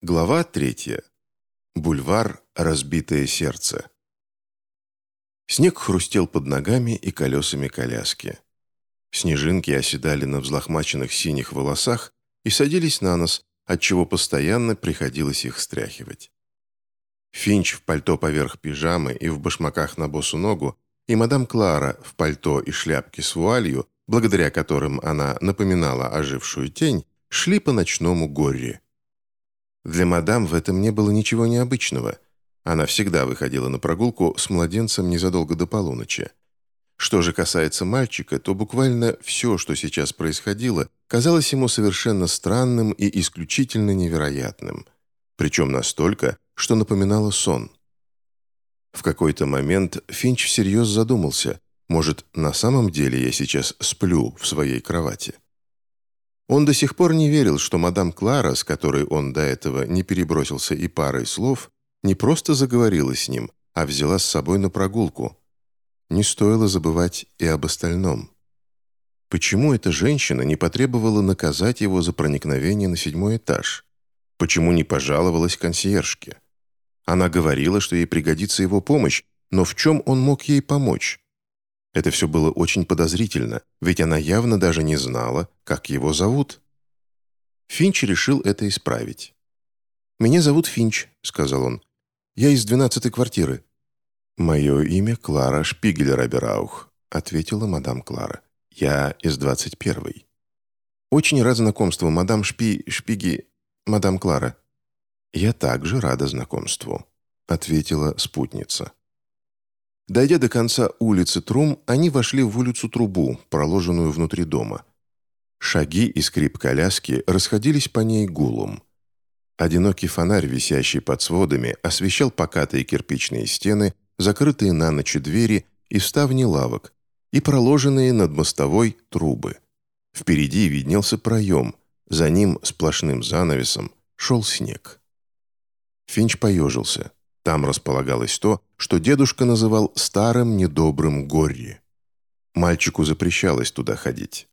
Глава третья. Бульвар «Разбитое сердце». Снег хрустел под ногами и колесами коляски. Снежинки оседали на взлохмаченных синих волосах и садились на нос, отчего постоянно приходилось их стряхивать. Финч в пальто поверх пижамы и в башмаках на босу ногу, и мадам Клара в пальто и шляпке с вуалью, благодаря которым она напоминала ожившую тень, шли по ночному горе. Для мадам в этом не было ничего необычного. Она всегда выходила на прогулку с младенцем незадолго до полуночи. Что же касается мальчика, то буквально все, что сейчас происходило, казалось ему совершенно странным и исключительно невероятным. Причем настолько, что напоминало сон. В какой-то момент Финч всерьез задумался, может, на самом деле я сейчас сплю в своей кровати. Он до сих пор не верил, что мадам Клара, с которой он до этого не перебросился и парой слов, не просто заговорила с ним, а взяла с собой на прогулку. Не стоило забывать и об остальном. Почему эта женщина не потребовала наказать его за проникновение на седьмой этаж? Почему не пожаловалась консьержке? Она говорила, что ей пригодится его помощь, но в чем он мог ей помочь? Это все было очень подозрительно, ведь она явно даже не знала, как его зовут. Финч решил это исправить. «Меня зовут Финч», — сказал он. «Я из двенадцатой квартиры». «Мое имя Клара Шпигель-Рабераух», — ответила мадам Клара. «Я из двадцать первой». «Очень рад знакомству, мадам Шпи... Шпиги... мадам Клара». «Я также рада знакомству», — ответила спутница. Дойдя до конца улицы Трум, они вошли в улицу Трубу, проложенную внутри дома. Шаги и скрип коляски расходились по ней гулом. Одинокий фонарь, висящий под сводами, освещал покатые кирпичные стены, закрытые на ночь двери и ставни лавок, и проложенные над мостовой трубы. Впереди виднелся проем, за ним сплошным занавесом шел снег. Финч поежился. Там располагалось то, что дедушка называл «старым недобрым Горри». Мальчику запрещалось туда ходить.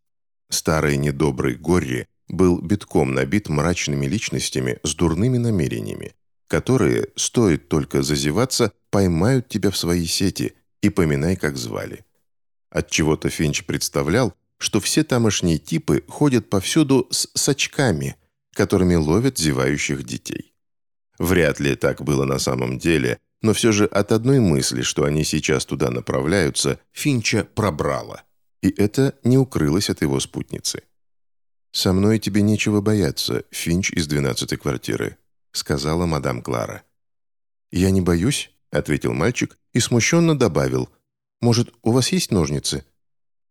Старый недобрый Горри был битком набит мрачными личностями с дурными намерениями, которые, стоит только зазеваться, поймают тебя в свои сети и поминай, как звали. Отчего-то Финч представлял, что все тамошние типы ходят повсюду с сачками, которыми ловят зевающих детей. Вряд ли так было на самом деле, но все же от одной мысли, что они сейчас туда направляются, Финча пробрало. И это не укрылось от его спутницы. «Со мной тебе нечего бояться, Финч из двенадцатой квартиры», сказала мадам Клара. «Я не боюсь», — ответил мальчик и смущенно добавил. «Может, у вас есть ножницы?»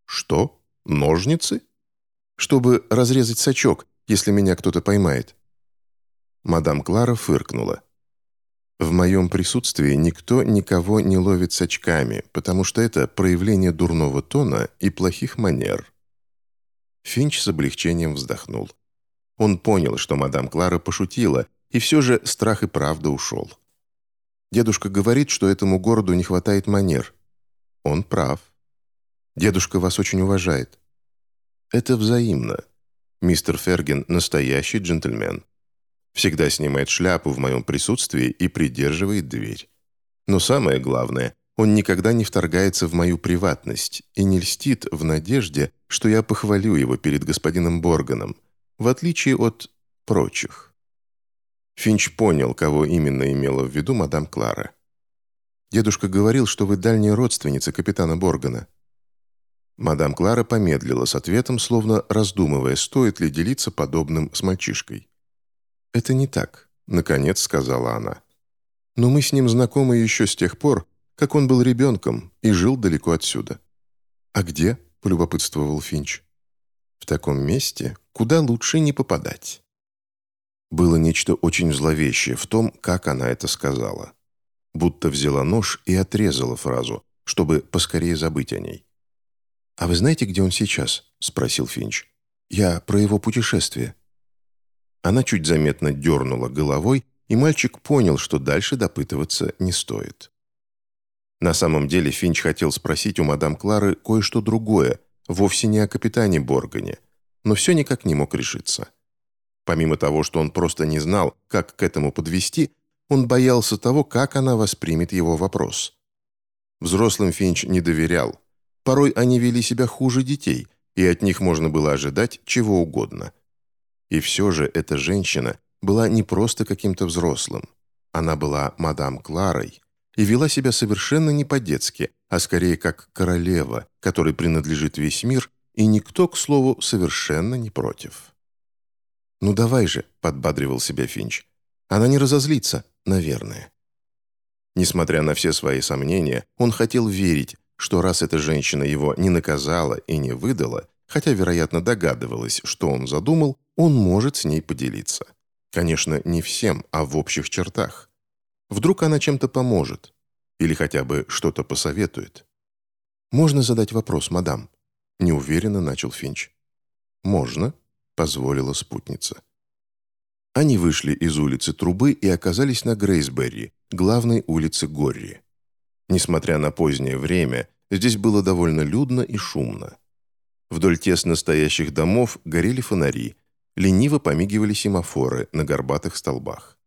«Что? Ножницы?» «Чтобы разрезать сачок, если меня кто-то поймает». Мадам Клара фыркнула. «В моем присутствии никто никого не ловит с очками, потому что это проявление дурного тона и плохих манер». Финч с облегчением вздохнул. Он понял, что мадам Клара пошутила, и все же страх и правда ушел. Дедушка говорит, что этому городу не хватает манер. Он прав. Дедушка вас очень уважает. Это взаимно. Мистер Ферген – настоящий джентльмен всегда снимает шляпу в моем присутствии и придерживает дверь. Но самое главное, он никогда не вторгается в мою приватность и не льстит в надежде, что я похвалю его перед господином Борганом, в отличие от прочих. Финч понял, кого именно имела в виду мадам Клара. «Дедушка говорил, что вы дальняя родственница капитана Боргана». Мадам Клара помедлила с ответом, словно раздумывая, стоит ли делиться подобным с мальчишкой. «Это не так», — наконец сказала она. «Но мы с ним знакомы еще с тех пор, как он был ребенком и жил далеко отсюда». «А где?» — полюбопытствовал Финч. «В таком месте, куда лучше не попадать». Было нечто очень зловещее в том, как она это сказала. Будто взяла нож и отрезала фразу, чтобы поскорее забыть о ней. «А вы знаете, где он сейчас?» — спросил Финч. «Я про его путешествие». Она чуть заметно дернула головой, и мальчик понял, что дальше допытываться не стоит. На самом деле Финч хотел спросить у мадам Клары кое-что другое, вовсе не о капитане Боргане, но все никак не мог решиться. Помимо того, что он просто не знал, как к этому подвести, он боялся того, как она воспримет его вопрос. Взрослым Финч не доверял. Порой они вели себя хуже детей, и от них можно было ожидать чего угодно. И все же эта женщина была не просто каким-то взрослым. Она была мадам Кларой и вела себя совершенно не по-детски, а скорее как королева, которой принадлежит весь мир, и никто, к слову, совершенно не против. «Ну давай же», — подбадривал себя Финч. «Она не разозлится, наверное». Несмотря на все свои сомнения, он хотел верить, что раз эта женщина его не наказала и не выдала, хотя, вероятно, догадывалась, что он задумал, он может с ней поделиться. Конечно, не всем, а в общих чертах. Вдруг она чем-то поможет. Или хотя бы что-то посоветует. «Можно задать вопрос, мадам?» Неуверенно начал Финч. «Можно», — позволила спутница. Они вышли из улицы Трубы и оказались на Грейсберри, главной улице Горри. Несмотря на позднее время, здесь было довольно людно и шумно. Вдоль тесно стоящих домов горели фонари, лениво помигивали семафоры на горбатых столбах.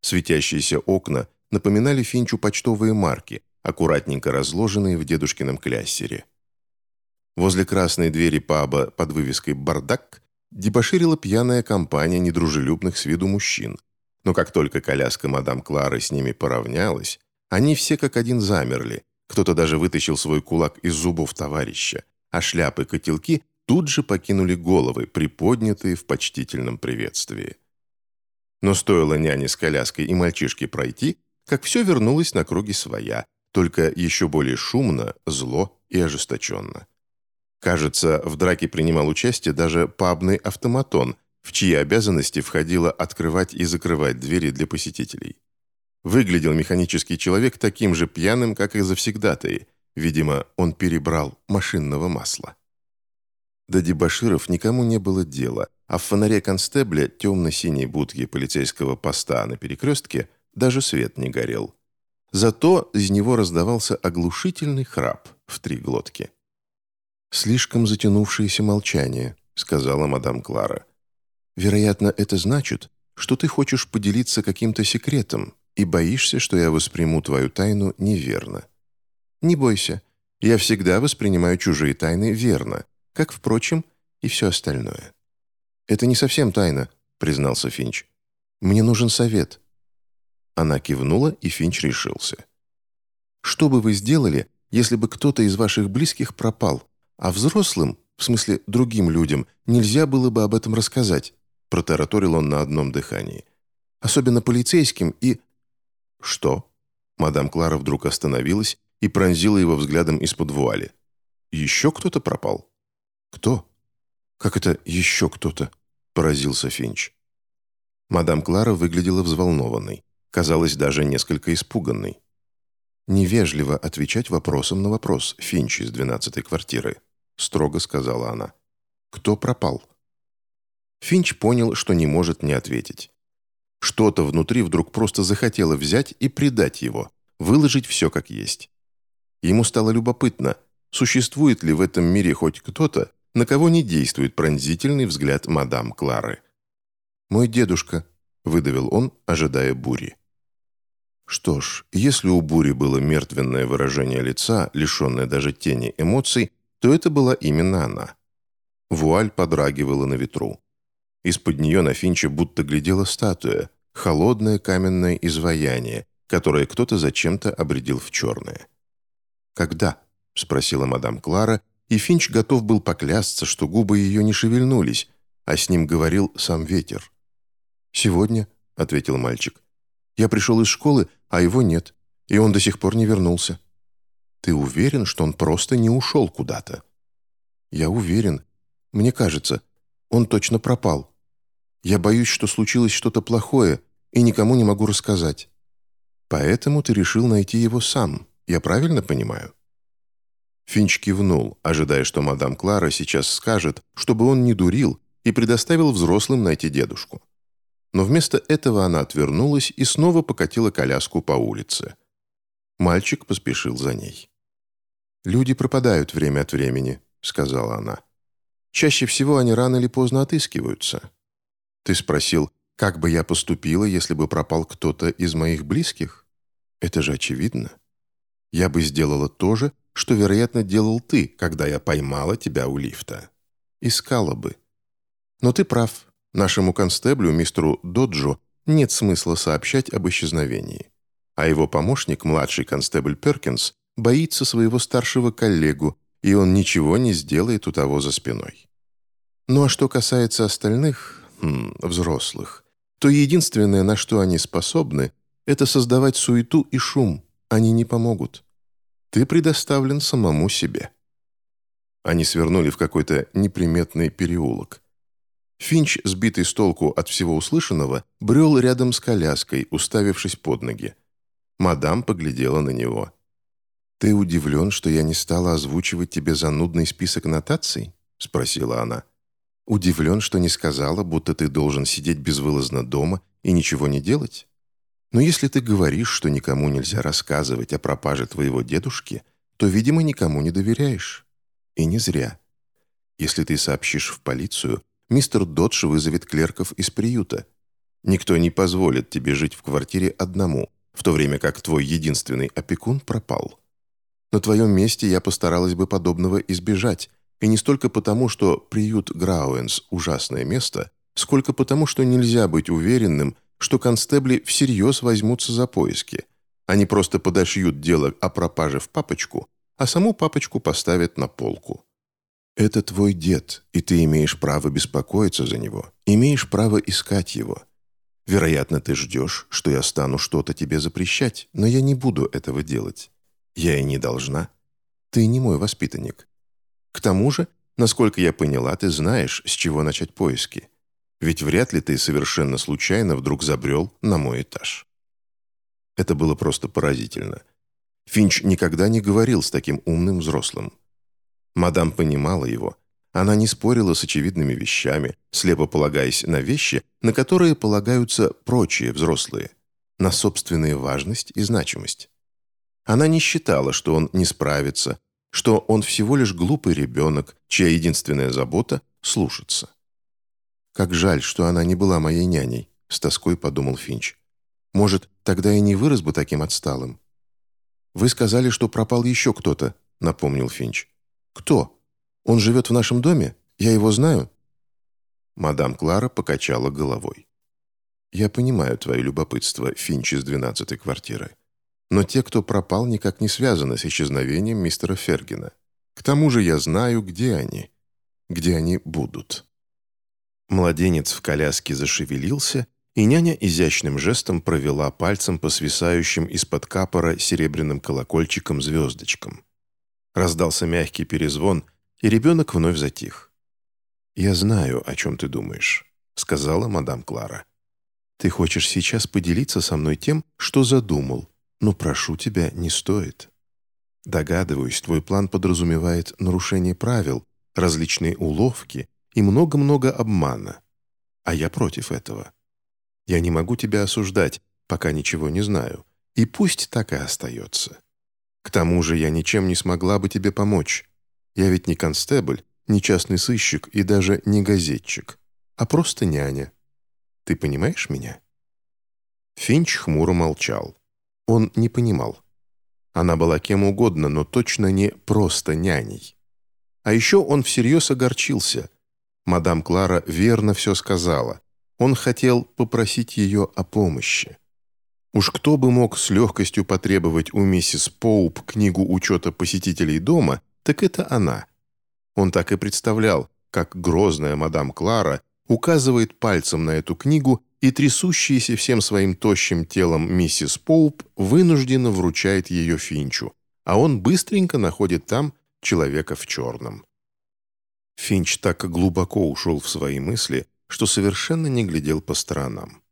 Светящиеся окна напоминали Финчу почтовые марки, аккуратненько разложенные в дедушкином кляссере. Возле красной двери паба под вывеской «Бардак» дебоширила пьяная компания недружелюбных с виду мужчин. Но как только коляска мадам Клары с ними поравнялась, они все как один замерли, кто-то даже вытащил свой кулак из зубов товарища, а шляпы-котелки тут же покинули головы, приподнятые в почтительном приветствии. Но стоило няне с коляской и мальчишке пройти, как все вернулось на круги своя, только еще более шумно, зло и ожесточенно. Кажется, в драке принимал участие даже пабный автоматон, в чьи обязанности входило открывать и закрывать двери для посетителей. Выглядел механический человек таким же пьяным, как и завсегдатые. Видимо, он перебрал машинного масла. До дебоширов никому не было дела, а в фонаре констебля темно-синей будки полицейского поста на перекрестке даже свет не горел. Зато из него раздавался оглушительный храп в три глотки. «Слишком затянувшееся молчание», — сказала мадам Клара. «Вероятно, это значит, что ты хочешь поделиться каким-то секретом и боишься, что я восприму твою тайну неверно. Не бойся, я всегда воспринимаю чужие тайны верно, как, впрочем, и все остальное». «Это не совсем тайна», — признался Финч. «Мне нужен совет». Она кивнула, и Финч решился. «Что бы вы сделали, если бы кто-то из ваших близких пропал?» А взрослым, в смысле другим людям, нельзя было бы об этом рассказать, протараторил он на одном дыхании. Особенно полицейским и... Что? Мадам Клара вдруг остановилась и пронзила его взглядом из-под вуали. «Еще кто-то пропал?» «Кто?» «Как это «еще кто-то»?» – поразился Финч. Мадам Клара выглядела взволнованной, казалось даже несколько испуганной. Невежливо отвечать вопросом на вопрос Финч из двенадцатой квартиры. — строго сказала она. «Кто пропал?» Финч понял, что не может не ответить. Что-то внутри вдруг просто захотело взять и предать его, выложить все как есть. Ему стало любопытно, существует ли в этом мире хоть кто-то, на кого не действует пронзительный взгляд мадам Клары. «Мой дедушка», — выдавил он, ожидая бури. Что ж, если у бури было мертвенное выражение лица, лишенное даже тени эмоций, то это была именно она. Вуаль подрагивала на ветру. Из-под нее на Финча будто глядела статуя, холодное каменное изваяние, которое кто-то зачем-то обредил в черное. «Когда?» — спросила мадам Клара, и Финч готов был поклясться, что губы ее не шевельнулись, а с ним говорил сам ветер. «Сегодня», — ответил мальчик. «Я пришел из школы, а его нет, и он до сих пор не вернулся». Ты уверен, что он просто не ушел куда-то? Я уверен. Мне кажется, он точно пропал. Я боюсь, что случилось что-то плохое, и никому не могу рассказать. Поэтому ты решил найти его сам, я правильно понимаю?» Финч кивнул, ожидая, что мадам Клара сейчас скажет, чтобы он не дурил и предоставил взрослым найти дедушку. Но вместо этого она отвернулась и снова покатила коляску по улице. Мальчик поспешил за ней. «Люди пропадают время от времени», — сказала она. «Чаще всего они рано или поздно отыскиваются. Ты спросил, как бы я поступила, если бы пропал кто-то из моих близких? Это же очевидно. Я бы сделала то же, что, вероятно, делал ты, когда я поймала тебя у лифта. Искала бы. Но ты прав. Нашему констеблю, мистеру Доджу, нет смысла сообщать об исчезновении. А его помощник, младший констебль Перкинс, боится своего старшего коллегу, и он ничего не сделает у того за спиной. Ну а что касается остальных, хм, взрослых, то единственное, на что они способны, это создавать суету и шум. Они не помогут. Ты предоставлен самому себе. Они свернули в какой-то неприметный переулок. Финч, сбитый с толку от всего услышанного, брел рядом с коляской, уставившись под ноги. Мадам поглядела на него. «Ты удивлен, что я не стала озвучивать тебе занудный список нотаций?» — спросила она. «Удивлен, что не сказала, будто ты должен сидеть безвылазно дома и ничего не делать? Но если ты говоришь, что никому нельзя рассказывать о пропаже твоего дедушки, то, видимо, никому не доверяешь. И не зря. Если ты сообщишь в полицию, мистер Додж вызовет клерков из приюта. Никто не позволит тебе жить в квартире одному, в то время как твой единственный опекун пропал. На твоем месте я постаралась бы подобного избежать, и не столько потому, что приют Грауэнс – ужасное место, сколько потому, что нельзя быть уверенным, что констебли всерьез возьмутся за поиски. Они просто подошьют дело о пропаже в папочку, а саму папочку поставят на полку. Это твой дед, и ты имеешь право беспокоиться за него, имеешь право искать его. Вероятно, ты ждешь, что я стану что-то тебе запрещать, но я не буду этого делать. Я и не должна. Ты не мой воспитанник. К тому же, насколько я поняла, ты знаешь, с чего начать поиски. Ведь вряд ли ты совершенно случайно вдруг забрел на мой этаж. Это было просто поразительно. Финч никогда не говорил с таким умным взрослым. Мадам понимала его. Она не спорила с очевидными вещами, слепо полагаясь на вещи, на которые полагаются прочие взрослые, на собственную важность и значимость. Она не считала, что он не справится, что он всего лишь глупый ребенок, чья единственная забота — слушаться. «Как жаль, что она не была моей няней», — с тоской подумал Финч. «Может, тогда и не вырос бы таким отсталым». «Вы сказали, что пропал еще кто-то», — напомнил Финч. «Кто? Он живет в нашем доме? Я его знаю?» Мадам Клара покачала головой. «Я понимаю твое любопытство, Финч из двенадцатой квартиры. Но те, кто пропал, никак не связаны с исчезновением мистера Фергина. К тому же я знаю, где они. Где они будут». Младенец в коляске зашевелился, и няня изящным жестом провела пальцем по свисающим из-под капора серебряным колокольчиком звездочкам. Раздался мягкий перезвон, и ребенок вновь затих. «Я знаю, о чем ты думаешь», — сказала мадам Клара. «Ты хочешь сейчас поделиться со мной тем, что задумал, но прошу тебя, не стоит. Догадываюсь, твой план подразумевает нарушение правил, различные уловки и много-много обмана. А я против этого. Я не могу тебя осуждать, пока ничего не знаю, и пусть так и остается. К тому же я ничем не смогла бы тебе помочь. Я ведь не констебль, не частный сыщик и даже не газетчик, а просто няня. Ты понимаешь меня?» Финч хмуро молчал. Он не понимал. Она была кем угодно, но точно не просто няней. А еще он всерьез огорчился. Мадам Клара верно все сказала. Он хотел попросить ее о помощи. Уж кто бы мог с легкостью потребовать у миссис Поуп книгу учета посетителей дома, так это она. Он так и представлял, как грозная мадам Клара указывает пальцем на эту книгу, и трясущаяся всем своим тощим телом миссис Поуп вынужденно вручает ее Финчу, а он быстренько находит там человека в черном. Финч так глубоко ушел в свои мысли, что совершенно не глядел по сторонам.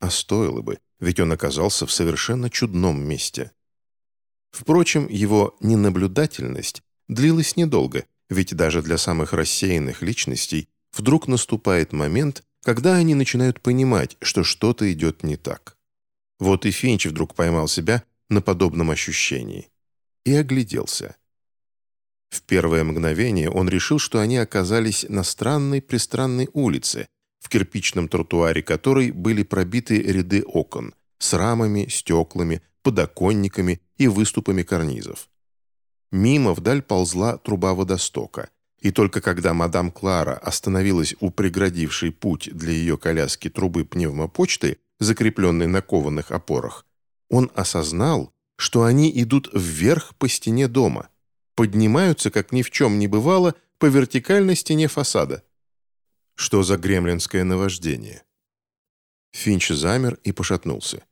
А стоило бы, ведь он оказался в совершенно чудном месте. Впрочем, его ненаблюдательность длилась недолго, ведь даже для самых рассеянных личностей вдруг наступает момент, когда они начинают понимать, что что-то идет не так. Вот и Финч вдруг поймал себя на подобном ощущении. И огляделся. В первое мгновение он решил, что они оказались на странной-пристранной улице, в кирпичном тротуаре которой были пробиты ряды окон с рамами, стеклами, подоконниками и выступами карнизов. Мимо вдаль ползла труба водостока, и только когда мадам Клара остановилась у преградившей путь для ее коляски трубы пневмопочты, закрепленной на кованых опорах, он осознал, что они идут вверх по стене дома, поднимаются, как ни в чем не бывало, по вертикальной стене фасада. Что за гремлинское наваждение? Финч замер и пошатнулся.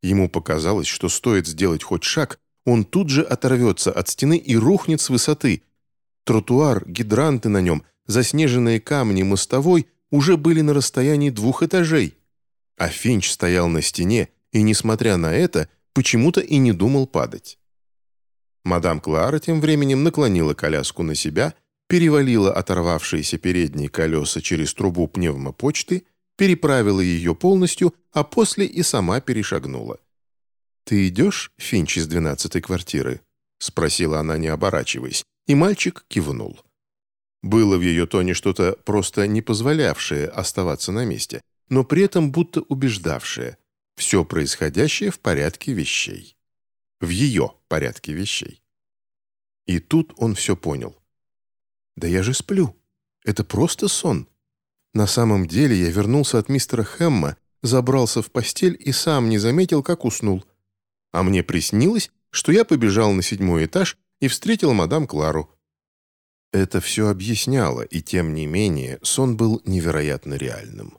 Ему показалось, что стоит сделать хоть шаг, он тут же оторвется от стены и рухнет с высоты. Тротуар, гидранты на нем, заснеженные камни мостовой уже были на расстоянии двух этажей. А Финч стоял на стене и, несмотря на это, почему-то и не думал падать. Мадам Клара тем временем наклонила коляску на себя, перевалила оторвавшиеся передние колеса через трубу пневмопочты, переправила ее полностью, а после и сама перешагнула. «Ты идешь, Финч из двенадцатой квартиры?» — спросила она, не оборачиваясь, и мальчик кивнул. Было в ее тоне что-то просто не позволявшее оставаться на месте, но при этом будто убеждавшее, все происходящее в порядке вещей. В ее порядке вещей. И тут он все понял. «Да я же сплю. Это просто сон. На самом деле я вернулся от мистера Хэмма, забрался в постель и сам не заметил, как уснул. А мне приснилось, что я побежал на седьмой этаж и встретил мадам Клару. Это все объясняло, и тем не менее сон был невероятно реальным.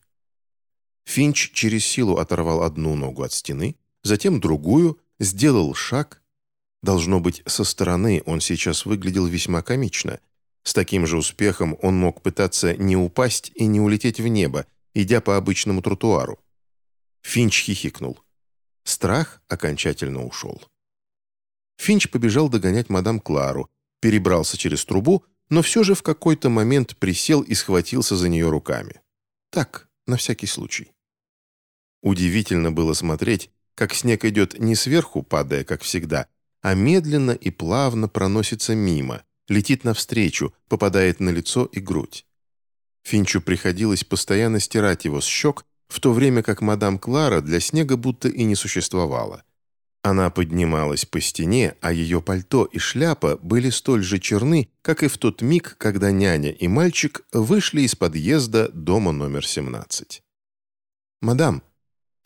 Финч через силу оторвал одну ногу от стены, затем другую, сделал шаг. Должно быть, со стороны он сейчас выглядел весьма комично. С таким же успехом он мог пытаться не упасть и не улететь в небо, идя по обычному тротуару. Финч хихикнул. Страх окончательно ушел. Финч побежал догонять мадам Клару, перебрался через трубу, но все же в какой-то момент присел и схватился за нее руками. Так, на всякий случай. Удивительно было смотреть, как снег идет не сверху, падая, как всегда, а медленно и плавно проносится мимо, летит навстречу, попадает на лицо и грудь. Финчу приходилось постоянно стирать его с щек, в то время как мадам Клара для снега будто и не существовала. Она поднималась по стене, а ее пальто и шляпа были столь же черны, как и в тот миг, когда няня и мальчик вышли из подъезда дома номер 17. «Мадам»,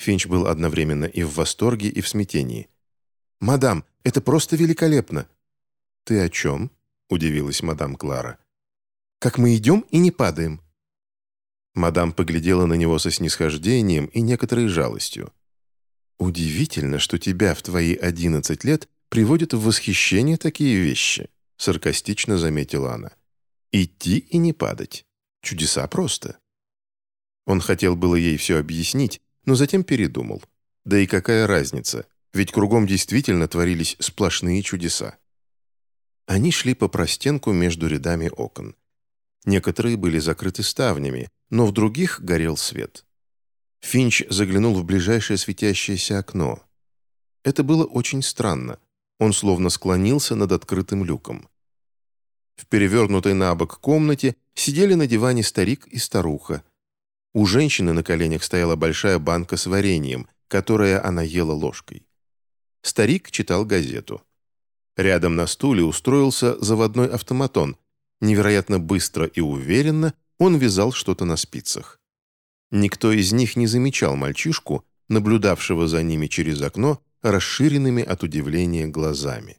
Финч был одновременно и в восторге, и в смятении. «Мадам, это просто великолепно!» «Ты о чем?» – удивилась мадам Клара. «Как мы идем и не падаем». Мадам поглядела на него со снисхождением и некоторой жалостью. «Удивительно, что тебя в твои одиннадцать лет приводят в восхищение такие вещи», саркастично заметила она. «Идти и не падать. Чудеса просто». Он хотел было ей все объяснить, но затем передумал. Да и какая разница, ведь кругом действительно творились сплошные чудеса. Они шли по простенку между рядами окон. Некоторые были закрыты ставнями, но в других горел свет. Финч заглянул в ближайшее светящееся окно. Это было очень странно. Он словно склонился над открытым люком. В перевернутой на бок комнате сидели на диване старик и старуха, у женщины на коленях стояла большая банка с вареньем, которое она ела ложкой. Старик читал газету. Рядом на стуле устроился заводной автоматон. Невероятно быстро и уверенно он вязал что-то на спицах. Никто из них не замечал мальчишку, наблюдавшего за ними через окно, расширенными от удивления глазами.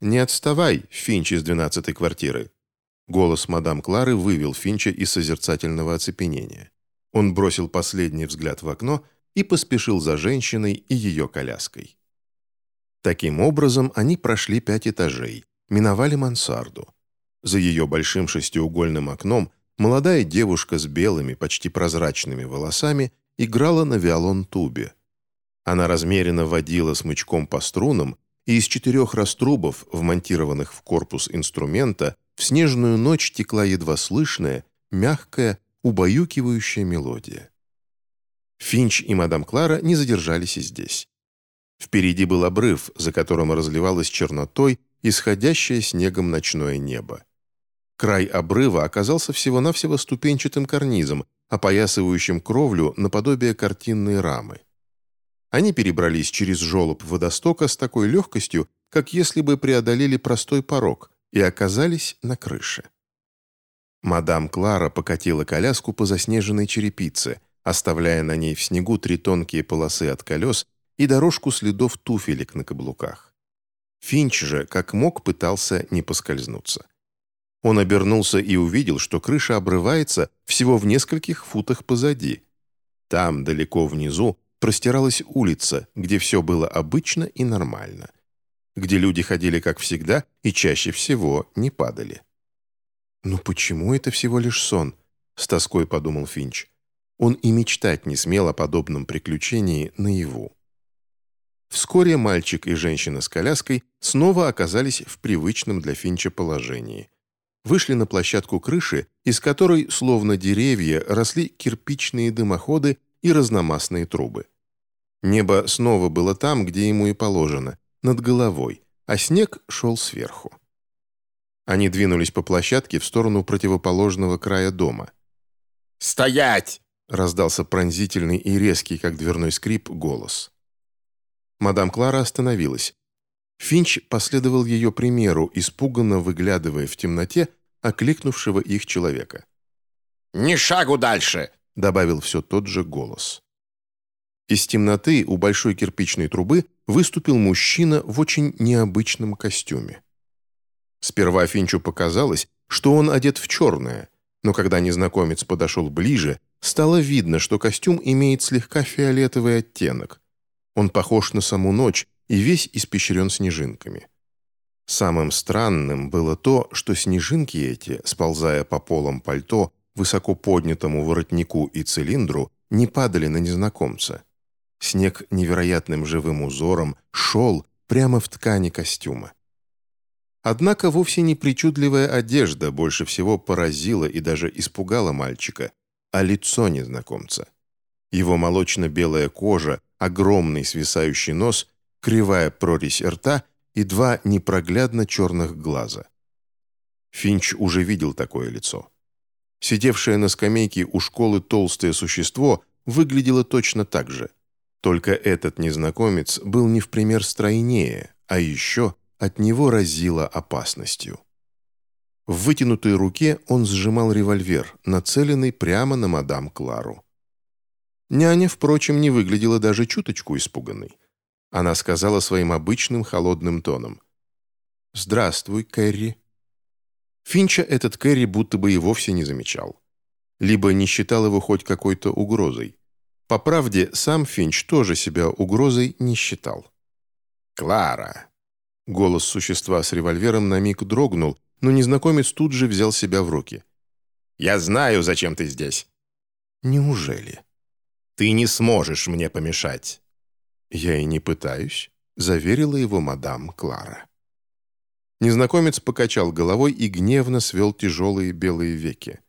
«Не отставай, Финч из двенадцатой квартиры!» Голос мадам Клары вывел Финча из созерцательного оцепенения. Он бросил последний взгляд в окно и поспешил за женщиной и ее коляской. Таким образом, они прошли пять этажей, миновали мансарду. За ее большим шестиугольным окном молодая девушка с белыми, почти прозрачными волосами играла на виолон-тубе. Она размеренно водила смычком по струнам, и из четырех раструбов, вмонтированных в корпус инструмента, в снежную ночь текла едва слышная, мягкая, убаюкивающая мелодия. Финч и мадам Клара не задержались и здесь. Впереди был обрыв, за которым разливалось чернотой исходящее снегом ночное небо. Край обрыва оказался всего-навсего ступенчатым карнизом, опоясывающим кровлю наподобие картинной рамы. Они перебрались через желоб водостока с такой легкостью, как если бы преодолели простой порог, и оказались на крыше. Мадам Клара покатила коляску по заснеженной черепице, оставляя на ней в снегу три тонкие полосы от колес и дорожку следов туфелек на каблуках. Финч же, как мог, пытался не поскользнуться. Он обернулся и увидел, что крыша обрывается всего в нескольких футах позади. Там, далеко внизу, простиралась улица, где все было обычно и нормально. Где люди ходили как всегда и чаще всего не падали. «Ну почему это всего лишь сон?» — с тоской подумал Финч. Он и мечтать не смел о подобном приключении наяву. Вскоре мальчик и женщина с коляской снова оказались в привычном для Финча положении. Вышли на площадку крыши, из которой, словно деревья, росли кирпичные дымоходы и разномастные трубы. Небо снова было там, где ему и положено, над головой, а снег шел сверху. Они двинулись по площадке в сторону противоположного края дома. «Стоять!» — раздался пронзительный и резкий, как дверной скрип, голос. Мадам Клара остановилась. Финч последовал ее примеру, испуганно выглядывая в темноте окликнувшего их человека. «Ни шагу дальше!» — добавил все тот же голос. Из темноты у большой кирпичной трубы выступил мужчина в очень необычном костюме. Сперва Финчу показалось, что он одет в черное, но когда незнакомец подошел ближе, стало видно, что костюм имеет слегка фиолетовый оттенок. Он похож на саму ночь и весь испещрен снежинками. Самым странным было то, что снежинки эти, сползая по полам пальто, высоко поднятому воротнику и цилиндру, не падали на незнакомца. Снег невероятным живым узором шел прямо в ткани костюма. Однако вовсе не причудливая одежда больше всего поразила и даже испугала мальчика, а лицо незнакомца. Его молочно-белая кожа, огромный свисающий нос, кривая прорезь рта и два непроглядно черных глаза. Финч уже видел такое лицо. Сидевшее на скамейке у школы толстое существо выглядело точно так же. Только этот незнакомец был не в пример стройнее, а еще от него разило опасностью. В вытянутой руке он сжимал револьвер, нацеленный прямо на мадам Клару. Няня, впрочем, не выглядела даже чуточку испуганной. Она сказала своим обычным холодным тоном. «Здравствуй, Кэрри». Финча этот Кэрри будто бы и вовсе не замечал. Либо не считал его хоть какой-то угрозой. По правде, сам Финч тоже себя угрозой не считал. «Клара, Голос существа с револьвером на миг дрогнул, но незнакомец тут же взял себя в руки. «Я знаю, зачем ты здесь». «Неужели?» «Ты не сможешь мне помешать». «Я и не пытаюсь», — заверила его мадам Клара. Незнакомец покачал головой и гневно свел тяжелые белые веки.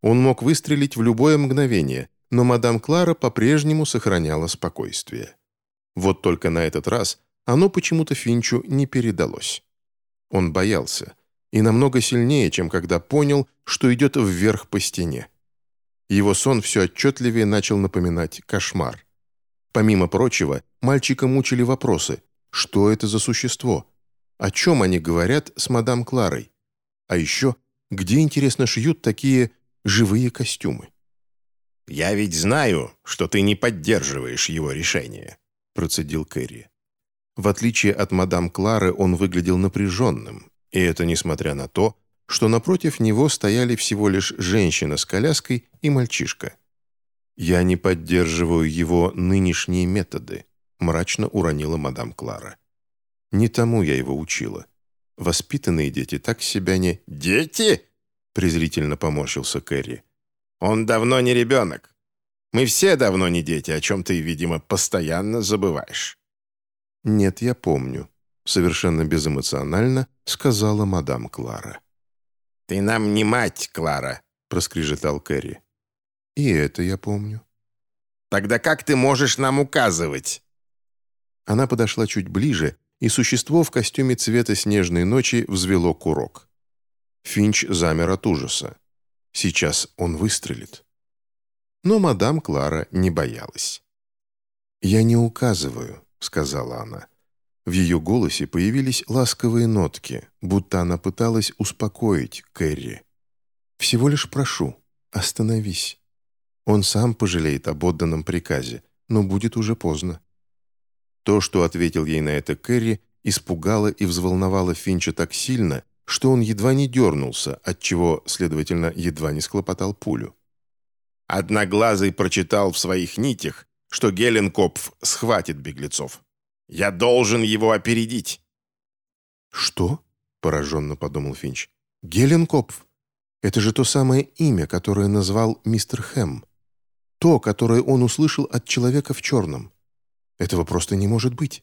Он мог выстрелить в любое мгновение, но мадам Клара по-прежнему сохраняла спокойствие. Вот только на этот раз оно почему-то Финчу не передалось. Он боялся, и намного сильнее, чем когда понял, что идет вверх по стене. Его сон все отчетливее начал напоминать кошмар. Помимо прочего, мальчика мучили вопросы. Что это за существо? О чем они говорят с мадам Кларой? А еще, где, интересно, шьют такие живые костюмы? «Я ведь знаю, что ты не поддерживаешь его решение», процедил Кэрри. В отличие от мадам Клары, он выглядел напряженным, и это несмотря на то, что напротив него стояли всего лишь женщина с коляской и мальчишка. «Я не поддерживаю его нынешние методы», – мрачно уронила мадам Клара. «Не тому я его учила. Воспитанные дети так себя не...» «Дети?» – презрительно поморщился Кэрри. «Он давно не ребенок. Мы все давно не дети, о чем ты, видимо, постоянно забываешь». «Нет, я помню», — совершенно безэмоционально сказала мадам Клара. «Ты нам не мать, Клара», — проскрежетал Кэрри. «И это я помню». «Тогда как ты можешь нам указывать?» Она подошла чуть ближе, и существо в костюме цвета снежной ночи взвело курок. Финч замер от ужаса. Сейчас он выстрелит. но мадам Клара не боялась. «Я не указываю», — сказала она. В ее голосе появились ласковые нотки, будто она пыталась успокоить Кэрри. «Всего лишь прошу, остановись. Он сам пожалеет об отданном приказе, но будет уже поздно». То, что ответил ей на это Кэрри, испугало и взволновало Финча так сильно, что он едва не дернулся, отчего, следовательно, едва не склопотал пулю. Одноглазый прочитал в своих нитях, что Геленкопф схватит беглецов. Я должен его опередить». «Что?» – пораженно подумал Финч. «Геленкопф? Это же то самое имя, которое назвал мистер Хэм. То, которое он услышал от человека в черном. Этого просто не может быть.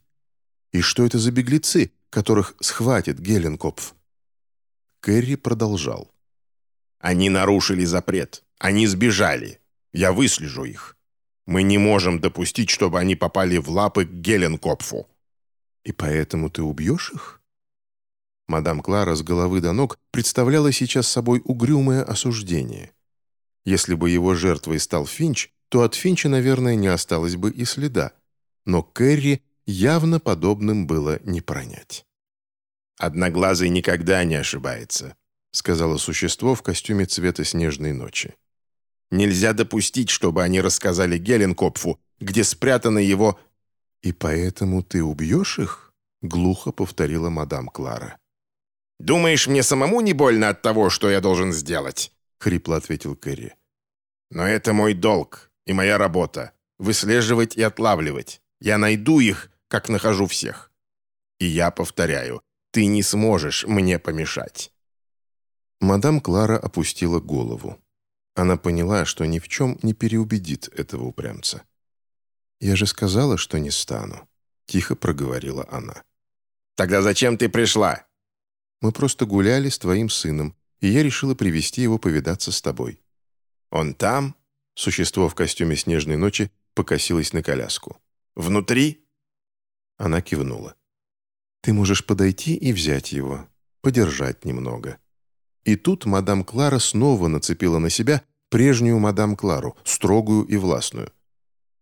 И что это за беглецы, которых схватит Геленкопф?» Кэрри продолжал. «Они нарушили запрет. Они сбежали. Я выслежу их. Мы не можем допустить, чтобы они попали в лапы к Геленкопфу». «И поэтому ты убьешь их?» Мадам Клара с головы до ног представляла сейчас собой угрюмое осуждение. Если бы его жертвой стал Финч, то от Финча, наверное, не осталось бы и следа. Но Кэрри явно подобным было не пронять. «Одноглазый никогда не ошибается», — сказала существо в костюме цвета снежной ночи. Нельзя допустить, чтобы они рассказали Геленкопфу, где спрятаны его...» «И поэтому ты убьешь их?» — глухо повторила мадам Клара. «Думаешь, мне самому не больно от того, что я должен сделать?» — хрипло ответил Кэрри. «Но это мой долг и моя работа — выслеживать и отлавливать. Я найду их, как нахожу всех. И я повторяю, ты не сможешь мне помешать». Мадам Клара опустила голову. Она поняла, что ни в чем не переубедит этого упрямца. «Я же сказала, что не стану», — тихо проговорила она. «Тогда зачем ты пришла?» «Мы просто гуляли с твоим сыном, и я решила привести его повидаться с тобой». «Он там?» Существо в костюме снежной ночи покосилось на коляску. «Внутри?» Она кивнула. «Ты можешь подойти и взять его, подержать немного». И тут мадам Клара снова нацепила на себя прежнюю мадам Клару, строгую и властную.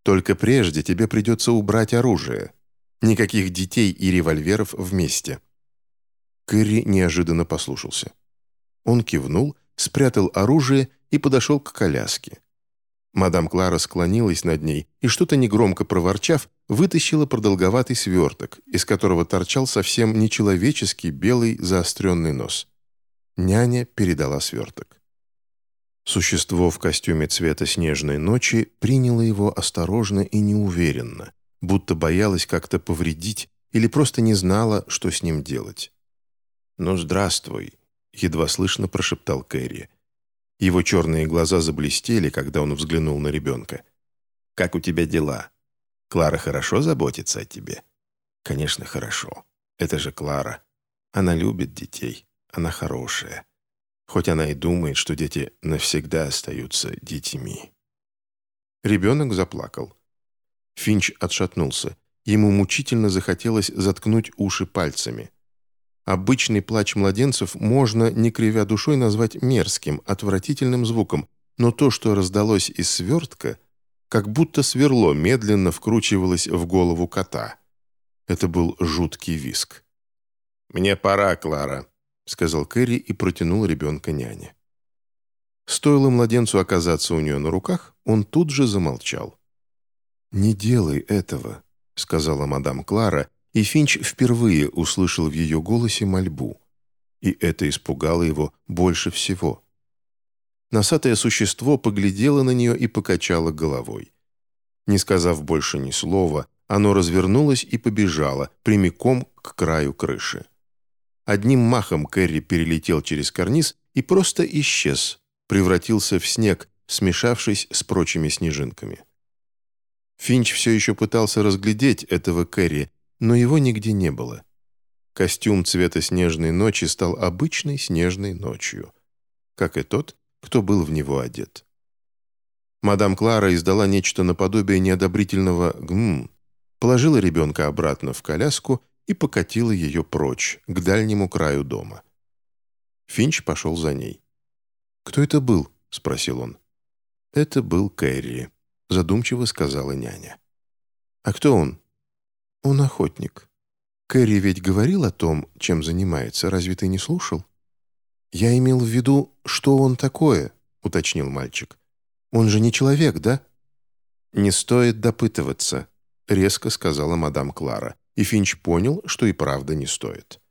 Только прежде тебе придется убрать оружие. Никаких детей и револьверов вместе». Кэрри неожиданно послушался. Он кивнул, спрятал оружие и подошел к коляске. Мадам Клара склонилась над ней и, что-то негромко проворчав, вытащила продолговатый сверток, из которого торчал совсем нечеловеческий белый заостренный нос. Няня передала сверток. Существо в костюме цвета снежной ночи приняло его осторожно и неуверенно, будто боялось как-то повредить или просто не знала, что с ним делать. «Ну, здравствуй», — едва слышно прошептал Кэрри. Его черные глаза заблестели, когда он взглянул на ребенка. «Как у тебя дела? Клара хорошо заботится о тебе?» «Конечно, хорошо. Это же Клара. Она любит детей. Она хорошая хоть она и думает, что дети навсегда остаются детьми. Ребенок заплакал. Финч отшатнулся. Ему мучительно захотелось заткнуть уши пальцами. Обычный плач младенцев можно, не кривя душой, назвать мерзким, отвратительным звуком, но то, что раздалось из свертка, как будто сверло медленно вкручивалось в голову кота. Это был жуткий виск. «Мне пора, Клара», сказал Кэрри и протянул ребенка няне. Стоило младенцу оказаться у нее на руках, он тут же замолчал. «Не делай этого», — сказала мадам Клара, и Финч впервые услышал в ее голосе мольбу. И это испугало его больше всего. Носатое существо поглядело на нее и покачало головой. Не сказав больше ни слова, оно развернулось и побежало прямиком к краю крыши. Одним махом Кэрри перелетел через карниз и просто исчез, превратился в снег, смешавшись с прочими снежинками. Финч все еще пытался разглядеть этого Кэрри, но его нигде не было. Костюм цвета снежной ночи стал обычной снежной ночью, как и тот, кто был в него одет. Мадам Клара издала нечто наподобие неодобрительного «гм», положила ребенка обратно в коляску и покатила ее прочь, к дальнему краю дома. Финч пошел за ней. «Кто это был?» — спросил он. «Это был Кэрри», — задумчиво сказала няня. «А кто он?» «Он охотник. Кэрри ведь говорил о том, чем занимается, разве ты не слушал?» «Я имел в виду, что он такое», — уточнил мальчик. «Он же не человек, да?» «Не стоит допытываться», — резко сказала мадам Клара, и Финч понял, что и правда не стоит.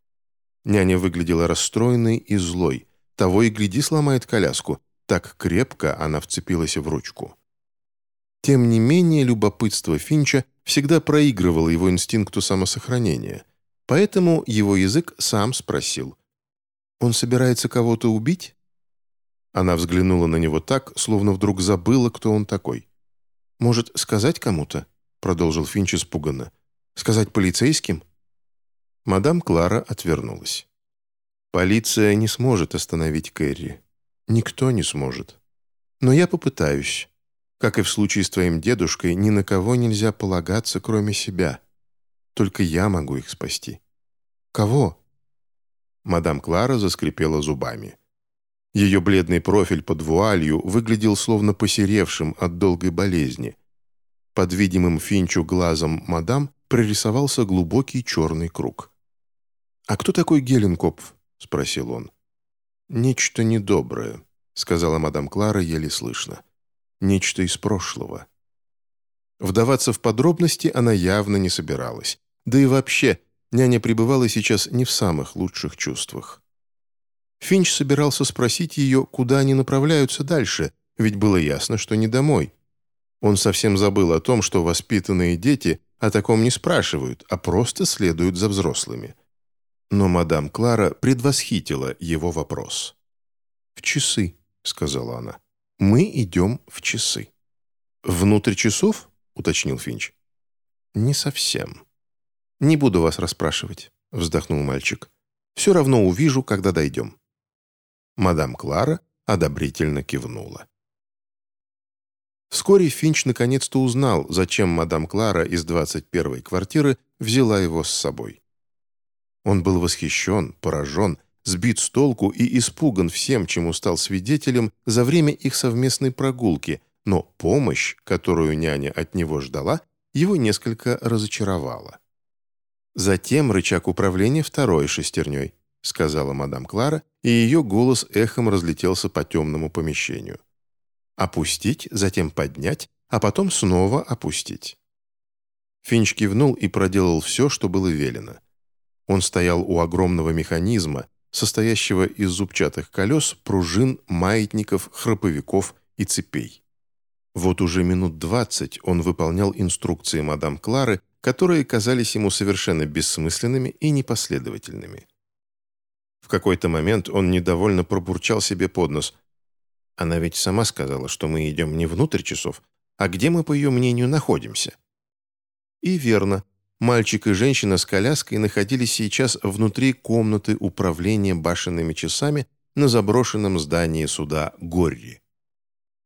Няня выглядела расстроенной и злой. Того и гляди сломает коляску. Так крепко она вцепилась в ручку. Тем не менее, любопытство Финча всегда проигрывало его инстинкту самосохранения. Поэтому его язык сам спросил. «Он собирается кого-то убить?» Она взглянула на него так, словно вдруг забыла, кто он такой. «Может, сказать кому-то?» — продолжил Финч испуганно. «Сказать полицейским?» Мадам Клара отвернулась. «Полиция не сможет остановить Кэрри. Никто не сможет. Но я попытаюсь. Как и в случае с твоим дедушкой, ни на кого нельзя полагаться, кроме себя. Только я могу их спасти». «Кого?» Мадам Клара заскрипела зубами. Ее бледный профиль под вуалью выглядел словно посеревшим от долгой болезни. Под видимым Финчу глазом мадам прорисовался глубокий черный круг. «А кто такой Геленкопф?» — спросил он. «Нечто недоброе», — сказала мадам Клара еле слышно. «Нечто из прошлого». Вдаваться в подробности она явно не собиралась. Да и вообще, няня пребывала сейчас не в самых лучших чувствах. Финч собирался спросить ее, куда они направляются дальше, ведь было ясно, что не домой. Он совсем забыл о том, что воспитанные дети о таком не спрашивают, а просто следуют за взрослыми. Но мадам Клара предвосхитила его вопрос. «В часы», — сказала она. «Мы идем в часы». «Внутрь часов?» — уточнил Финч. «Не совсем». «Не буду вас расспрашивать», — вздохнул мальчик. «Все равно увижу, когда дойдем». Мадам Клара одобрительно кивнула. Вскоре Финч наконец-то узнал, зачем мадам Клара из 21-й квартиры взяла его с собой. Он был восхищен, поражен, сбит с толку и испуган всем, чему стал свидетелем за время их совместной прогулки, но помощь, которую няня от него ждала, его несколько разочаровала. Затем рычаг управления второй шестерней – сказала мадам Клара, и ее голос эхом разлетелся по темному помещению. «Опустить, затем поднять, а потом снова опустить». Финч кивнул и проделал все, что было велено. Он стоял у огромного механизма, состоящего из зубчатых колес, пружин, маятников, храповиков и цепей. Вот уже минут двадцать он выполнял инструкции мадам Клары, которые казались ему совершенно бессмысленными и непоследовательными. В какой-то момент он недовольно пробурчал себе под нос. Она ведь сама сказала, что мы идем не внутрь часов, а где мы, по ее мнению, находимся. И верно. Мальчик и женщина с коляской находились сейчас внутри комнаты управления башенными часами на заброшенном здании суда Горри.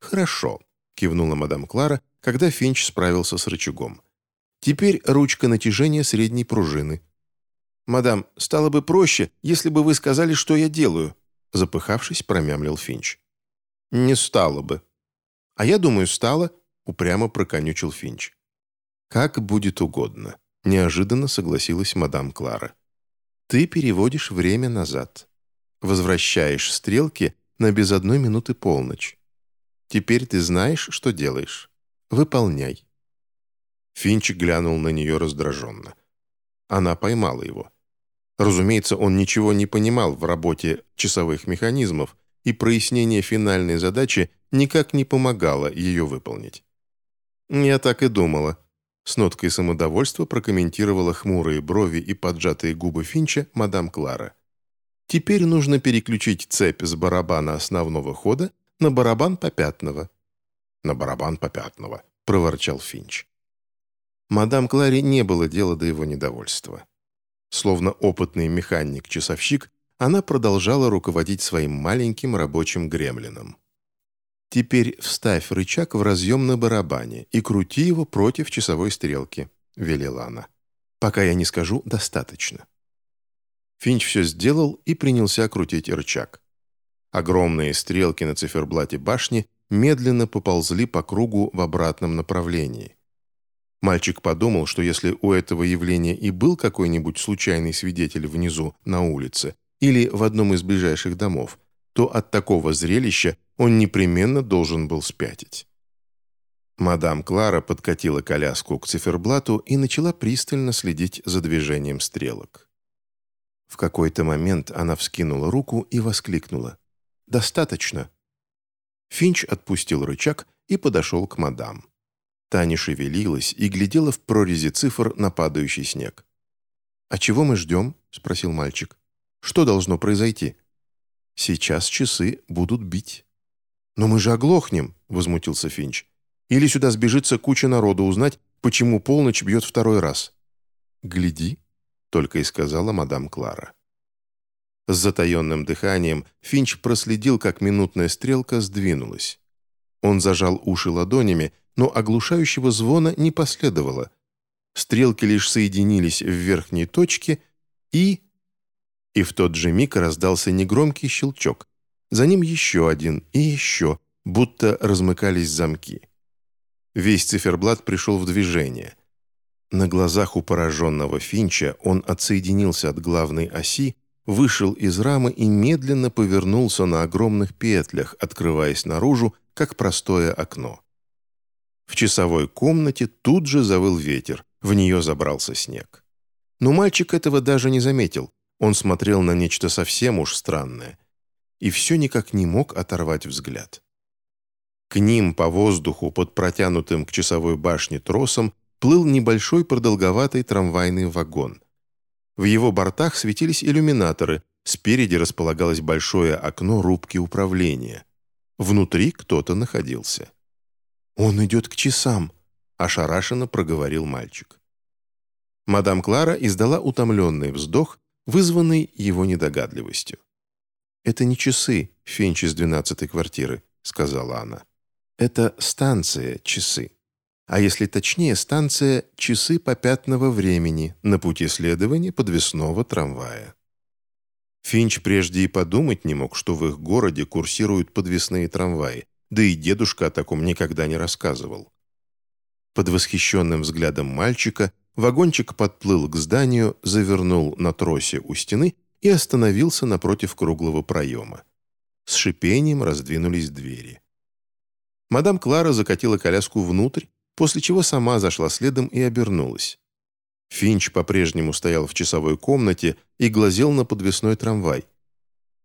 «Хорошо», — кивнула мадам Клара, когда Финч справился с рычагом. «Теперь ручка натяжения средней пружины. «Мадам, стало бы проще, если бы вы сказали, что я делаю», запыхавшись, промямлил Финч. «Не стало бы». «А я думаю, стало», упрямо проконючил Финч. «Как будет угодно», неожиданно согласилась мадам Клара. «Ты переводишь время назад. Возвращаешь стрелки на без одной минуты полночь. Теперь ты знаешь, что делаешь. Выполняй». Финч глянул на нее раздраженно. Она поймала его. Разумеется, он ничего не понимал в работе часовых механизмов, и прояснение финальной задачи никак не помогало ее выполнить. «Я так и думала», — с ноткой самодовольства прокомментировала хмурые брови и поджатые губы Финча мадам Клара. «Теперь нужно переключить цепь с барабана основного хода на барабан попятного». «На барабан попятного», — проворчал Финч. Мадам Кларе не было дела до его недовольства. Словно опытный механик-часовщик, она продолжала руководить своим маленьким рабочим гремлином. «Теперь вставь рычаг в разъем на барабане и крути его против часовой стрелки», — велела она. «Пока я не скажу «достаточно». Финч все сделал и принялся крутить рычаг. Огромные стрелки на циферблате башни медленно поползли по кругу в обратном направлении. Мальчик подумал, что если у этого явления и был какой-нибудь случайный свидетель внизу, на улице, или в одном из ближайших домов, то от такого зрелища он непременно должен был спятить. Мадам Клара подкатила коляску к циферблату и начала пристально следить за движением стрелок. В какой-то момент она вскинула руку и воскликнула. «Достаточно!» Финч отпустил рычаг и подошел к мадам. Таня шевелилась и глядела в прорези цифр на падающий снег. «А чего мы ждем?» – спросил мальчик. «Что должно произойти?» «Сейчас часы будут бить». «Но мы же оглохнем», – возмутился Финч. «Или сюда сбежится куча народу узнать, почему полночь бьет второй раз». «Гляди», — только и сказала мадам Клара. С затаенным дыханием Финч проследил, как минутная стрелка сдвинулась. Он зажал уши ладонями, но оглушающего звона не последовало. Стрелки лишь соединились в верхней точке и... И в тот же миг раздался негромкий щелчок. За ним еще один и еще, будто размыкались замки. Весь циферблат пришел в движение. На глазах у пораженного Финча он отсоединился от главной оси, вышел из рамы и медленно повернулся на огромных петлях, открываясь наружу, как простое окно. В часовой комнате тут же завыл ветер, в нее забрался снег. Но мальчик этого даже не заметил, он смотрел на нечто совсем уж странное. И все никак не мог оторвать взгляд. К ним по воздуху под протянутым к часовой башне тросом плыл небольшой продолговатый трамвайный вагон. В его бортах светились иллюминаторы, спереди располагалось большое окно рубки управления. Внутри кто-то находился. «Он идет к часам», – ошарашенно проговорил мальчик. Мадам Клара издала утомленный вздох, вызванный его недогадливостью. «Это не часы, Фенч из двенадцатой квартиры», — сказала она. «Это станция часы» а если точнее, станция «Часы попятного времени» на пути следования подвесного трамвая. Финч прежде и подумать не мог, что в их городе курсируют подвесные трамваи, да и дедушка о таком никогда не рассказывал. Под восхищенным взглядом мальчика вагончик подплыл к зданию, завернул на тросе у стены и остановился напротив круглого проема. С шипением раздвинулись двери. Мадам Клара закатила коляску внутрь, после чего сама зашла следом и обернулась. Финч по-прежнему стоял в часовой комнате и глазел на подвесной трамвай.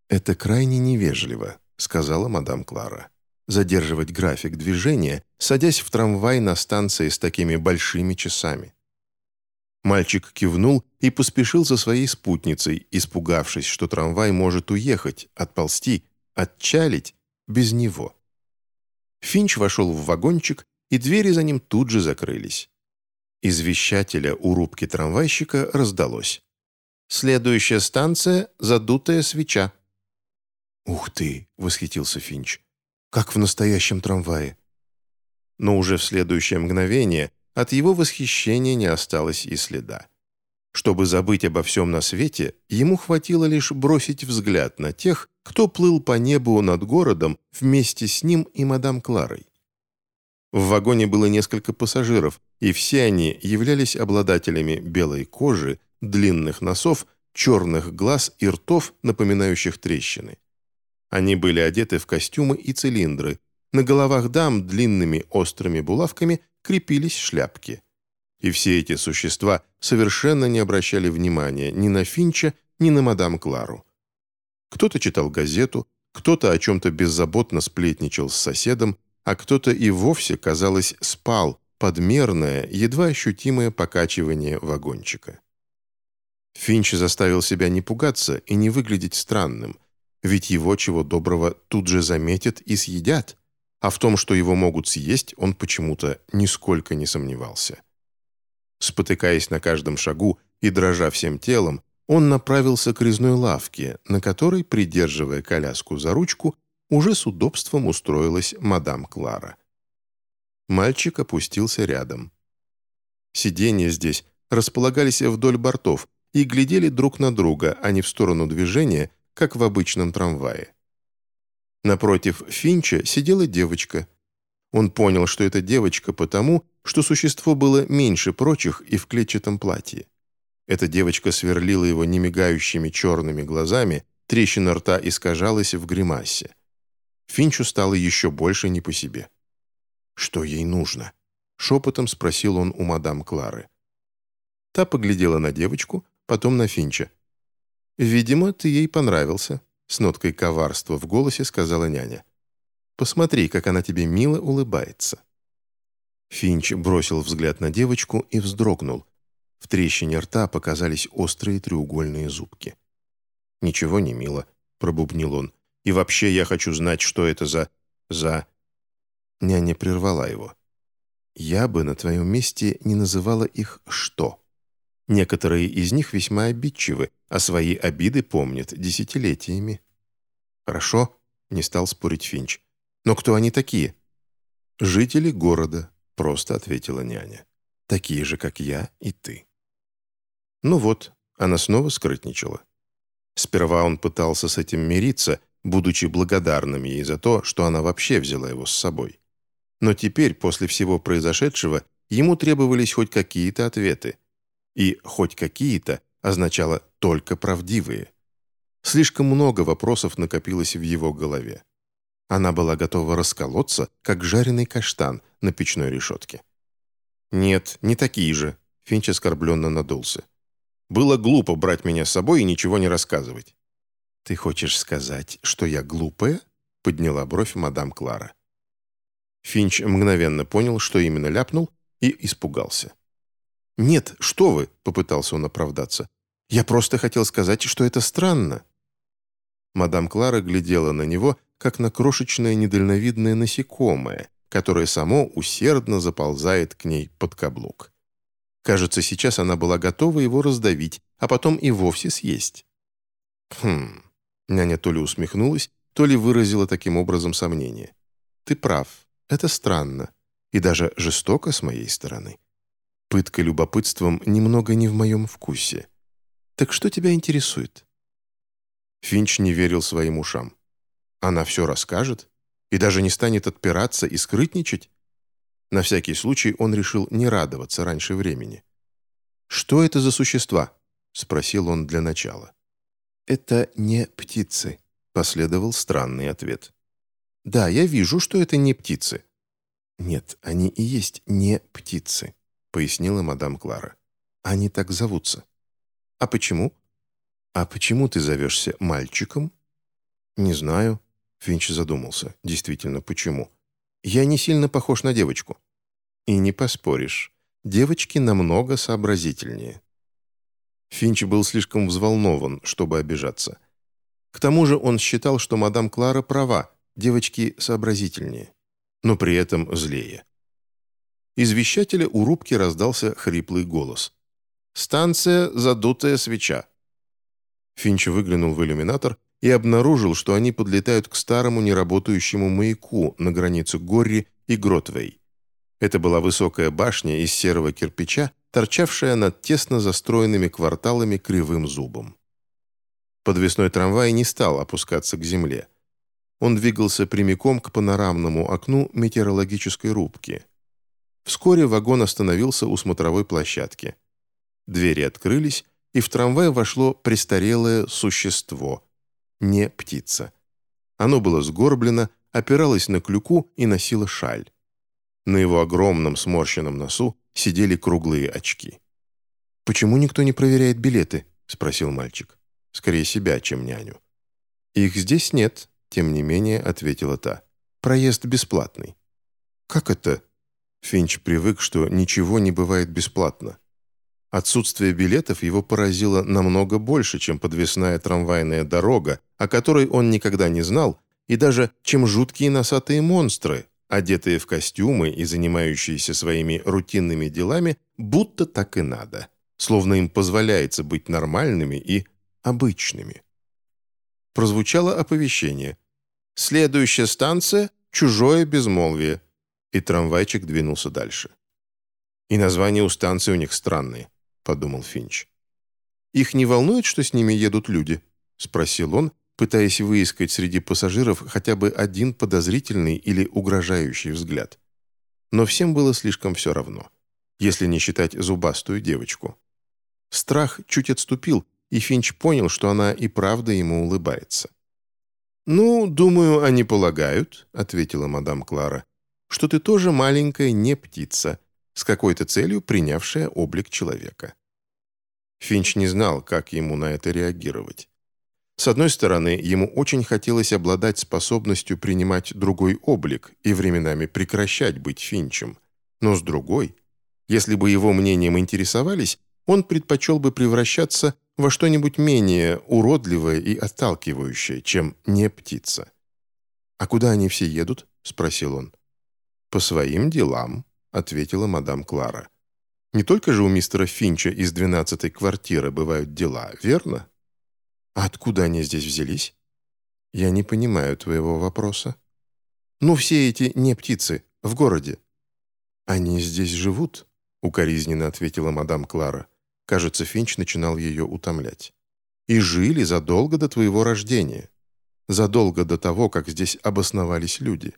«Это крайне невежливо», — сказала мадам Клара. «Задерживать график движения, садясь в трамвай на станции с такими большими часами». Мальчик кивнул и поспешил за своей спутницей, испугавшись, что трамвай может уехать, отползти, отчалить без него. Финч вошел в вагончик и двери за ним тут же закрылись. Из вещателя у рубки трамвайщика раздалось. «Следующая станция — задутая свеча». «Ух ты!» — восхитился Финч. «Как в настоящем трамвае». Но уже в следующее мгновение от его восхищения не осталось и следа. Чтобы забыть обо всем на свете, ему хватило лишь бросить взгляд на тех, кто плыл по небу над городом вместе с ним и мадам Кларой. В вагоне было несколько пассажиров, и все они являлись обладателями белой кожи, длинных носов, черных глаз и ртов, напоминающих трещины. Они были одеты в костюмы и цилиндры. На головах дам длинными острыми булавками крепились шляпки. И все эти существа совершенно не обращали внимания ни на Финча, ни на мадам Клару. Кто-то читал газету, кто-то о чем-то беззаботно сплетничал с соседом, а кто-то и вовсе, казалось, спал подмерное, едва ощутимое покачивание вагончика. Финч заставил себя не пугаться и не выглядеть странным, ведь его, чего доброго, тут же заметят и съедят, а в том, что его могут съесть, он почему-то нисколько не сомневался. Спотыкаясь на каждом шагу и дрожа всем телом, он направился к резной лавке, на которой, придерживая коляску за ручку, уже с удобством устроилась мадам Клара. Мальчик опустился рядом. Сиденья здесь располагались вдоль бортов и глядели друг на друга, а не в сторону движения, как в обычном трамвае. Напротив Финча сидела девочка. Он понял, что это девочка потому, что существо было меньше прочих и в клетчатом платье. Эта девочка сверлила его немигающими черными глазами, трещина рта искажалась в гримасе. Финчу стало еще больше не по себе. «Что ей нужно?» — шепотом спросил он у мадам Клары. Та поглядела на девочку, потом на Финча. «Видимо, ты ей понравился», — с ноткой коварства в голосе сказала няня. «Посмотри, как она тебе мило улыбается». Финч бросил взгляд на девочку и вздрогнул. В трещине рта показались острые треугольные зубки. «Ничего не мило», — пробубнил он. «И вообще я хочу знать, что это за... за...» Няня прервала его. «Я бы на твоем месте не называла их «что». Некоторые из них весьма обидчивы, а свои обиды помнят десятилетиями». «Хорошо», — не стал спорить Финч. «Но кто они такие?» «Жители города», — просто ответила няня. «Такие же, как я и ты». Ну вот, она снова скрытничала. Сперва он пытался с этим мириться, будучи благодарным ей за то, что она вообще взяла его с собой. Но теперь, после всего произошедшего, ему требовались хоть какие-то ответы. И «хоть какие-то» означало «только правдивые». Слишком много вопросов накопилось в его голове. Она была готова расколоться, как жареный каштан на печной решетке. «Нет, не такие же», — Финч оскорбленно надулся. «Было глупо брать меня с собой и ничего не рассказывать». «Ты хочешь сказать, что я глупая?» — подняла бровь мадам Клара. Финч мгновенно понял, что именно ляпнул, и испугался. «Нет, что вы!» — попытался он оправдаться. «Я просто хотел сказать, что это странно». Мадам Клара глядела на него, как на крошечное недальновидное насекомое, которое само усердно заползает к ней под каблук. Кажется, сейчас она была готова его раздавить, а потом и вовсе съесть. «Хм...» — няня то ли усмехнулась, то ли выразила таким образом сомнение. «Ты прав. Это странно и даже жестоко с моей стороны. Пытка любопытством немного не в моем вкусе. Так что тебя интересует?» Финч не верил своим ушам. Она все расскажет и даже не станет отпираться и скрытничать? На всякий случай он решил не радоваться раньше времени. «Что это за существа?» — спросил он для начала. «Это не птицы», — последовал странный ответ. Да, я вижу, что это не птицы». «Нет, они и есть не птицы», — пояснила мадам Клара. «Они так зовутся». «А почему?» «А почему ты зовешься мальчиком?» «Не знаю», — Финч задумался. «Действительно, почему?» «Я не сильно похож на девочку». «И не поспоришь. Девочки намного сообразительнее». Финч был слишком взволнован, чтобы обижаться. К тому же он считал, что мадам Клара права, девочки сообразительнее, но при этом злее. Из вещателя у рубки раздался хриплый голос. «Станция «Задутая свеча». Финч выглянул в иллюминатор и обнаружил, что они подлетают к старому неработающему маяку на границе Горри и Гротвей. Это была высокая башня из серого кирпича, торчавшая над тесно застроенными кварталами кривым зубом. Подвесной трамвай не стал опускаться к земле. Он двигался прямиком к панорамному окну метеорологической рубки. Вскоре вагон остановился у смотровой площадки. Двери открылись, и в трамвай вошло престарелое существо. Не птица. Оно было сгорблено, опиралось на клюку и носило шаль. На его огромном сморщенном носу сидели круглые очки. «Почему никто не проверяет билеты?» — спросил мальчик. «Скорее себя, чем няню». «Их здесь нет», тем не менее, ответила та. «Проезд бесплатный». «Как это?» Финч привык, что ничего не бывает бесплатно. Отсутствие билетов его поразило намного больше, чем подвесная трамвайная дорога, о которой он никогда не знал, и даже чем жуткие носатые монстры, одетые в костюмы и занимающиеся своими рутинными делами, будто так и надо, словно им позволяется быть нормальными и обычными. Прозвучало оповещение. Следующая станция — чужое безмолвие». И трамвайчик двинулся дальше. «И названия у станции у них странные», — подумал Финч. «Их не волнует, что с ними едут люди?» — спросил он, пытаясь выискать среди пассажиров хотя бы один подозрительный или угрожающий взгляд. Но всем было слишком все равно, если не считать зубастую девочку. Страх чуть отступил, и Финч понял, что она и правда ему улыбается. «Ну, думаю, они полагают», — ответила мадам Клара, «что ты тоже маленькая не птица, с какой-то целью принявшая облик человека». Финч не знал, как ему на это реагировать. С одной стороны, ему очень хотелось обладать способностью принимать другой облик и временами прекращать быть Финчем. Но с другой, если бы его мнением интересовались, он предпочел бы превращаться во что-нибудь менее уродливое и отталкивающее, чем не птица. «А куда они все едут?» — спросил он. «По своим делам», — ответила мадам Клара. «Не только же у мистера Финча из двенадцатой квартиры бывают дела, верно?» «А откуда они здесь взялись?» «Я не понимаю твоего вопроса». «Ну, все эти не птицы, в городе». «Они здесь живут?» — укоризненно ответила мадам Клара. Кажется, Финч начинал ее утомлять. «И жили задолго до твоего рождения. Задолго до того, как здесь обосновались люди».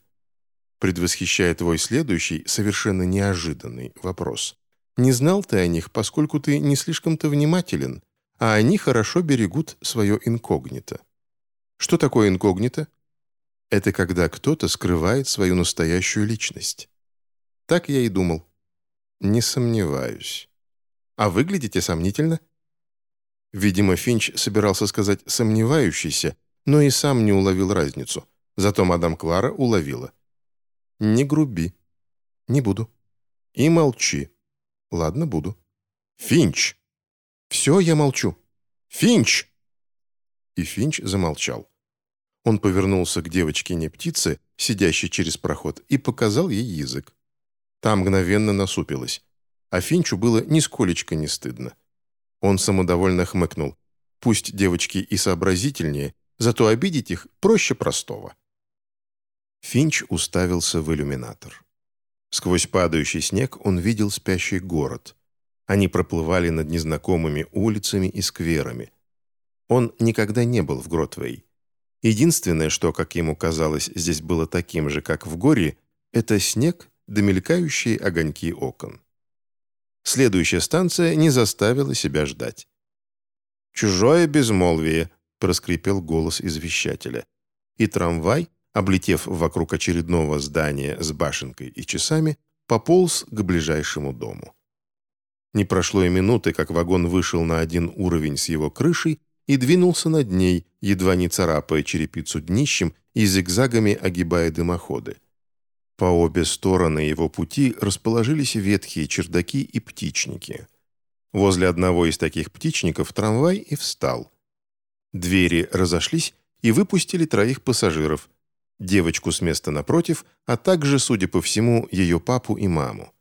Предвосхищая твой следующий, совершенно неожиданный вопрос. «Не знал ты о них, поскольку ты не слишком-то внимателен, а они хорошо берегут свое инкогнито». Что такое инкогнито? Это когда кто-то скрывает свою настоящую личность. Так я и думал. Не сомневаюсь. А выглядите сомнительно». Видимо, Финч собирался сказать «сомневающийся», но и сам не уловил разницу. Зато мадам Клара уловила. «Не груби. Не буду. И молчи. Ладно, буду. Финч!» «Все, я молчу. Финч!» И Финч замолчал. Он повернулся к девочке-не-птице, сидящей через проход, и показал ей язык. Та мгновенно насупилась а Финчу было нисколечко не стыдно. Он самодовольно хмыкнул. Пусть девочки и сообразительнее, зато обидеть их проще простого. Финч уставился в иллюминатор. Сквозь падающий снег он видел спящий город. Они проплывали над незнакомыми улицами и скверами. Он никогда не был в Гротвей. Единственное, что, как ему казалось, здесь было таким же, как в горе, это снег да огоньки окон. Следующая станция не заставила себя ждать. «Чужое безмолвие», — проскрипел голос извещателя. И трамвай, облетев вокруг очередного здания с башенкой и часами, пополз к ближайшему дому. Не прошло и минуты, как вагон вышел на один уровень с его крышей и двинулся над ней, едва не царапая черепицу днищем и зигзагами огибая дымоходы. По обе стороны его пути расположились ветхие чердаки и птичники. Возле одного из таких птичников трамвай и встал. Двери разошлись и выпустили троих пассажиров, девочку с места напротив, а также, судя по всему, ее папу и маму.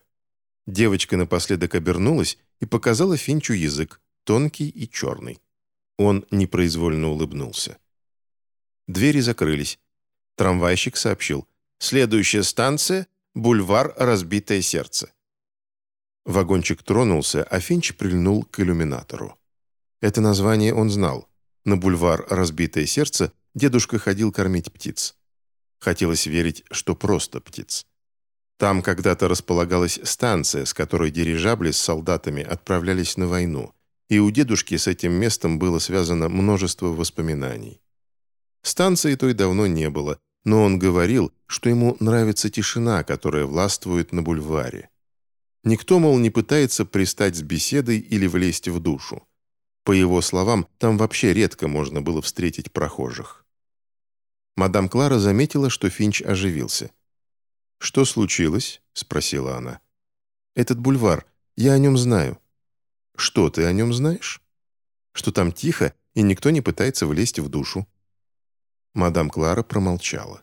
Девочка напоследок обернулась и показала Финчу язык, тонкий и черный. Он непроизвольно улыбнулся. Двери закрылись. Трамвайщик сообщил – Следующая станция — бульвар «Разбитое сердце». Вагончик тронулся, а Финч прильнул к иллюминатору. Это название он знал. На бульвар «Разбитое сердце» дедушка ходил кормить птиц. Хотелось верить, что просто птиц. Там когда-то располагалась станция, с которой дирижабли с солдатами отправлялись на войну, и у дедушки с этим местом было связано множество воспоминаний. Станции той давно не было, но он говорил, что ему нравится тишина, которая властвует на бульваре. Никто, мол, не пытается пристать с беседой или влезть в душу. По его словам, там вообще редко можно было встретить прохожих. Мадам Клара заметила, что Финч оживился. «Что случилось?» — спросила она. «Этот бульвар. Я о нем знаю». «Что ты о нем знаешь?» «Что там тихо, и никто не пытается влезть в душу». Мадам Клара промолчала.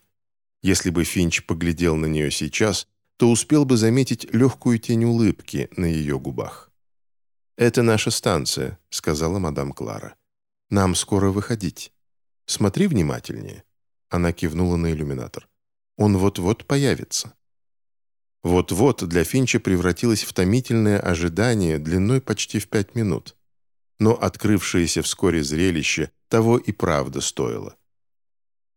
Если бы Финч поглядел на нее сейчас, то успел бы заметить легкую тень улыбки на ее губах. «Это наша станция», — сказала мадам Клара. «Нам скоро выходить. Смотри внимательнее». Она кивнула на иллюминатор. «Он вот-вот появится». Вот-вот для Финча превратилось в томительное ожидание длиной почти в пять минут. Но открывшееся вскоре зрелище того и правда стоило.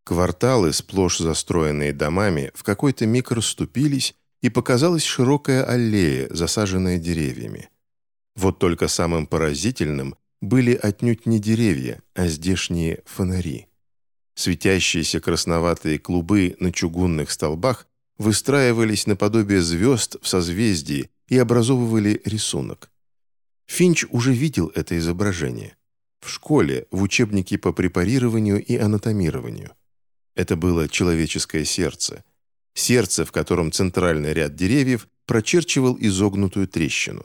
Кварталы, сплошь застроенные домами, в какой-то миг расступились, и показалась широкая аллея, засаженная деревьями. Вот только самым поразительным были отнюдь не деревья, а здешние фонари. Светящиеся красноватые клубы на чугунных столбах выстраивались наподобие звезд в созвездии и образовывали рисунок. Финч уже видел это изображение. В школе, в учебнике по препарированию и анатомированию. Это было человеческое сердце. Сердце, в котором центральный ряд деревьев прочерчивал изогнутую трещину.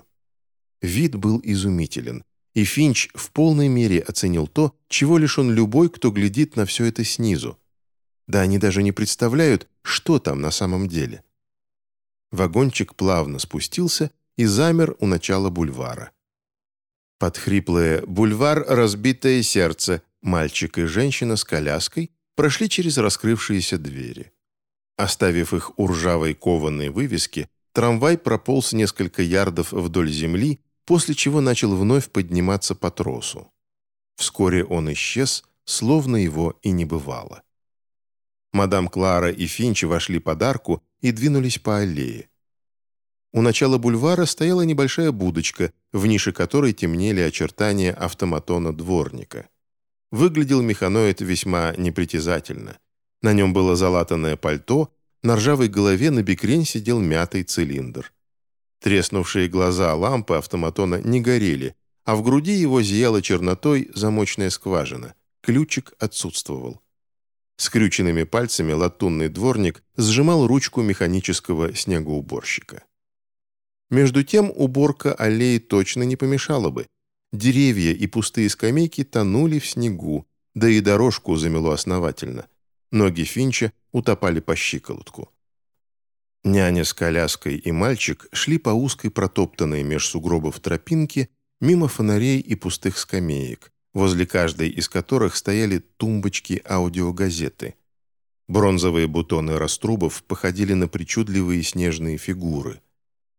Вид был изумителен, и Финч в полной мере оценил то, чего лишен любой, кто глядит на все это снизу. Да они даже не представляют, что там на самом деле. Вагончик плавно спустился и замер у начала бульвара. Под «Бульвар. Разбитое сердце» мальчик и женщина с коляской прошли через раскрывшиеся двери. Оставив их у ржавой кованой вывески, трамвай прополз несколько ярдов вдоль земли после чего начал вновь подниматься по тросу. Вскоре он исчез, словно его и не бывало. Мадам Клара и Финч вошли под арку и двинулись по аллее. У начала бульвара стояла небольшая будочка, в нише которой темнели очертания автоматона дворника. Выглядел механоид весьма непритязательно. На нем было залатанное пальто, на ржавой голове на бекрень сидел мятый цилиндр. Треснувшие глаза лампы автоматона не горели, а в груди его зияла чернотой замочная скважина. Ключик отсутствовал. Скрюченными пальцами латунный дворник сжимал ручку механического снегоуборщика. Между тем уборка аллеи точно не помешала бы. Деревья и пустые скамейки тонули в снегу, да и дорожку замело основательно. Ноги Финча утопали по щиколотку. Няня с коляской и мальчик шли по узкой протоптанной меж сугробов тропинке мимо фонарей и пустых скамеек, возле каждой из которых стояли тумбочки аудиогазеты. Бронзовые бутоны раструбов походили на причудливые снежные фигуры.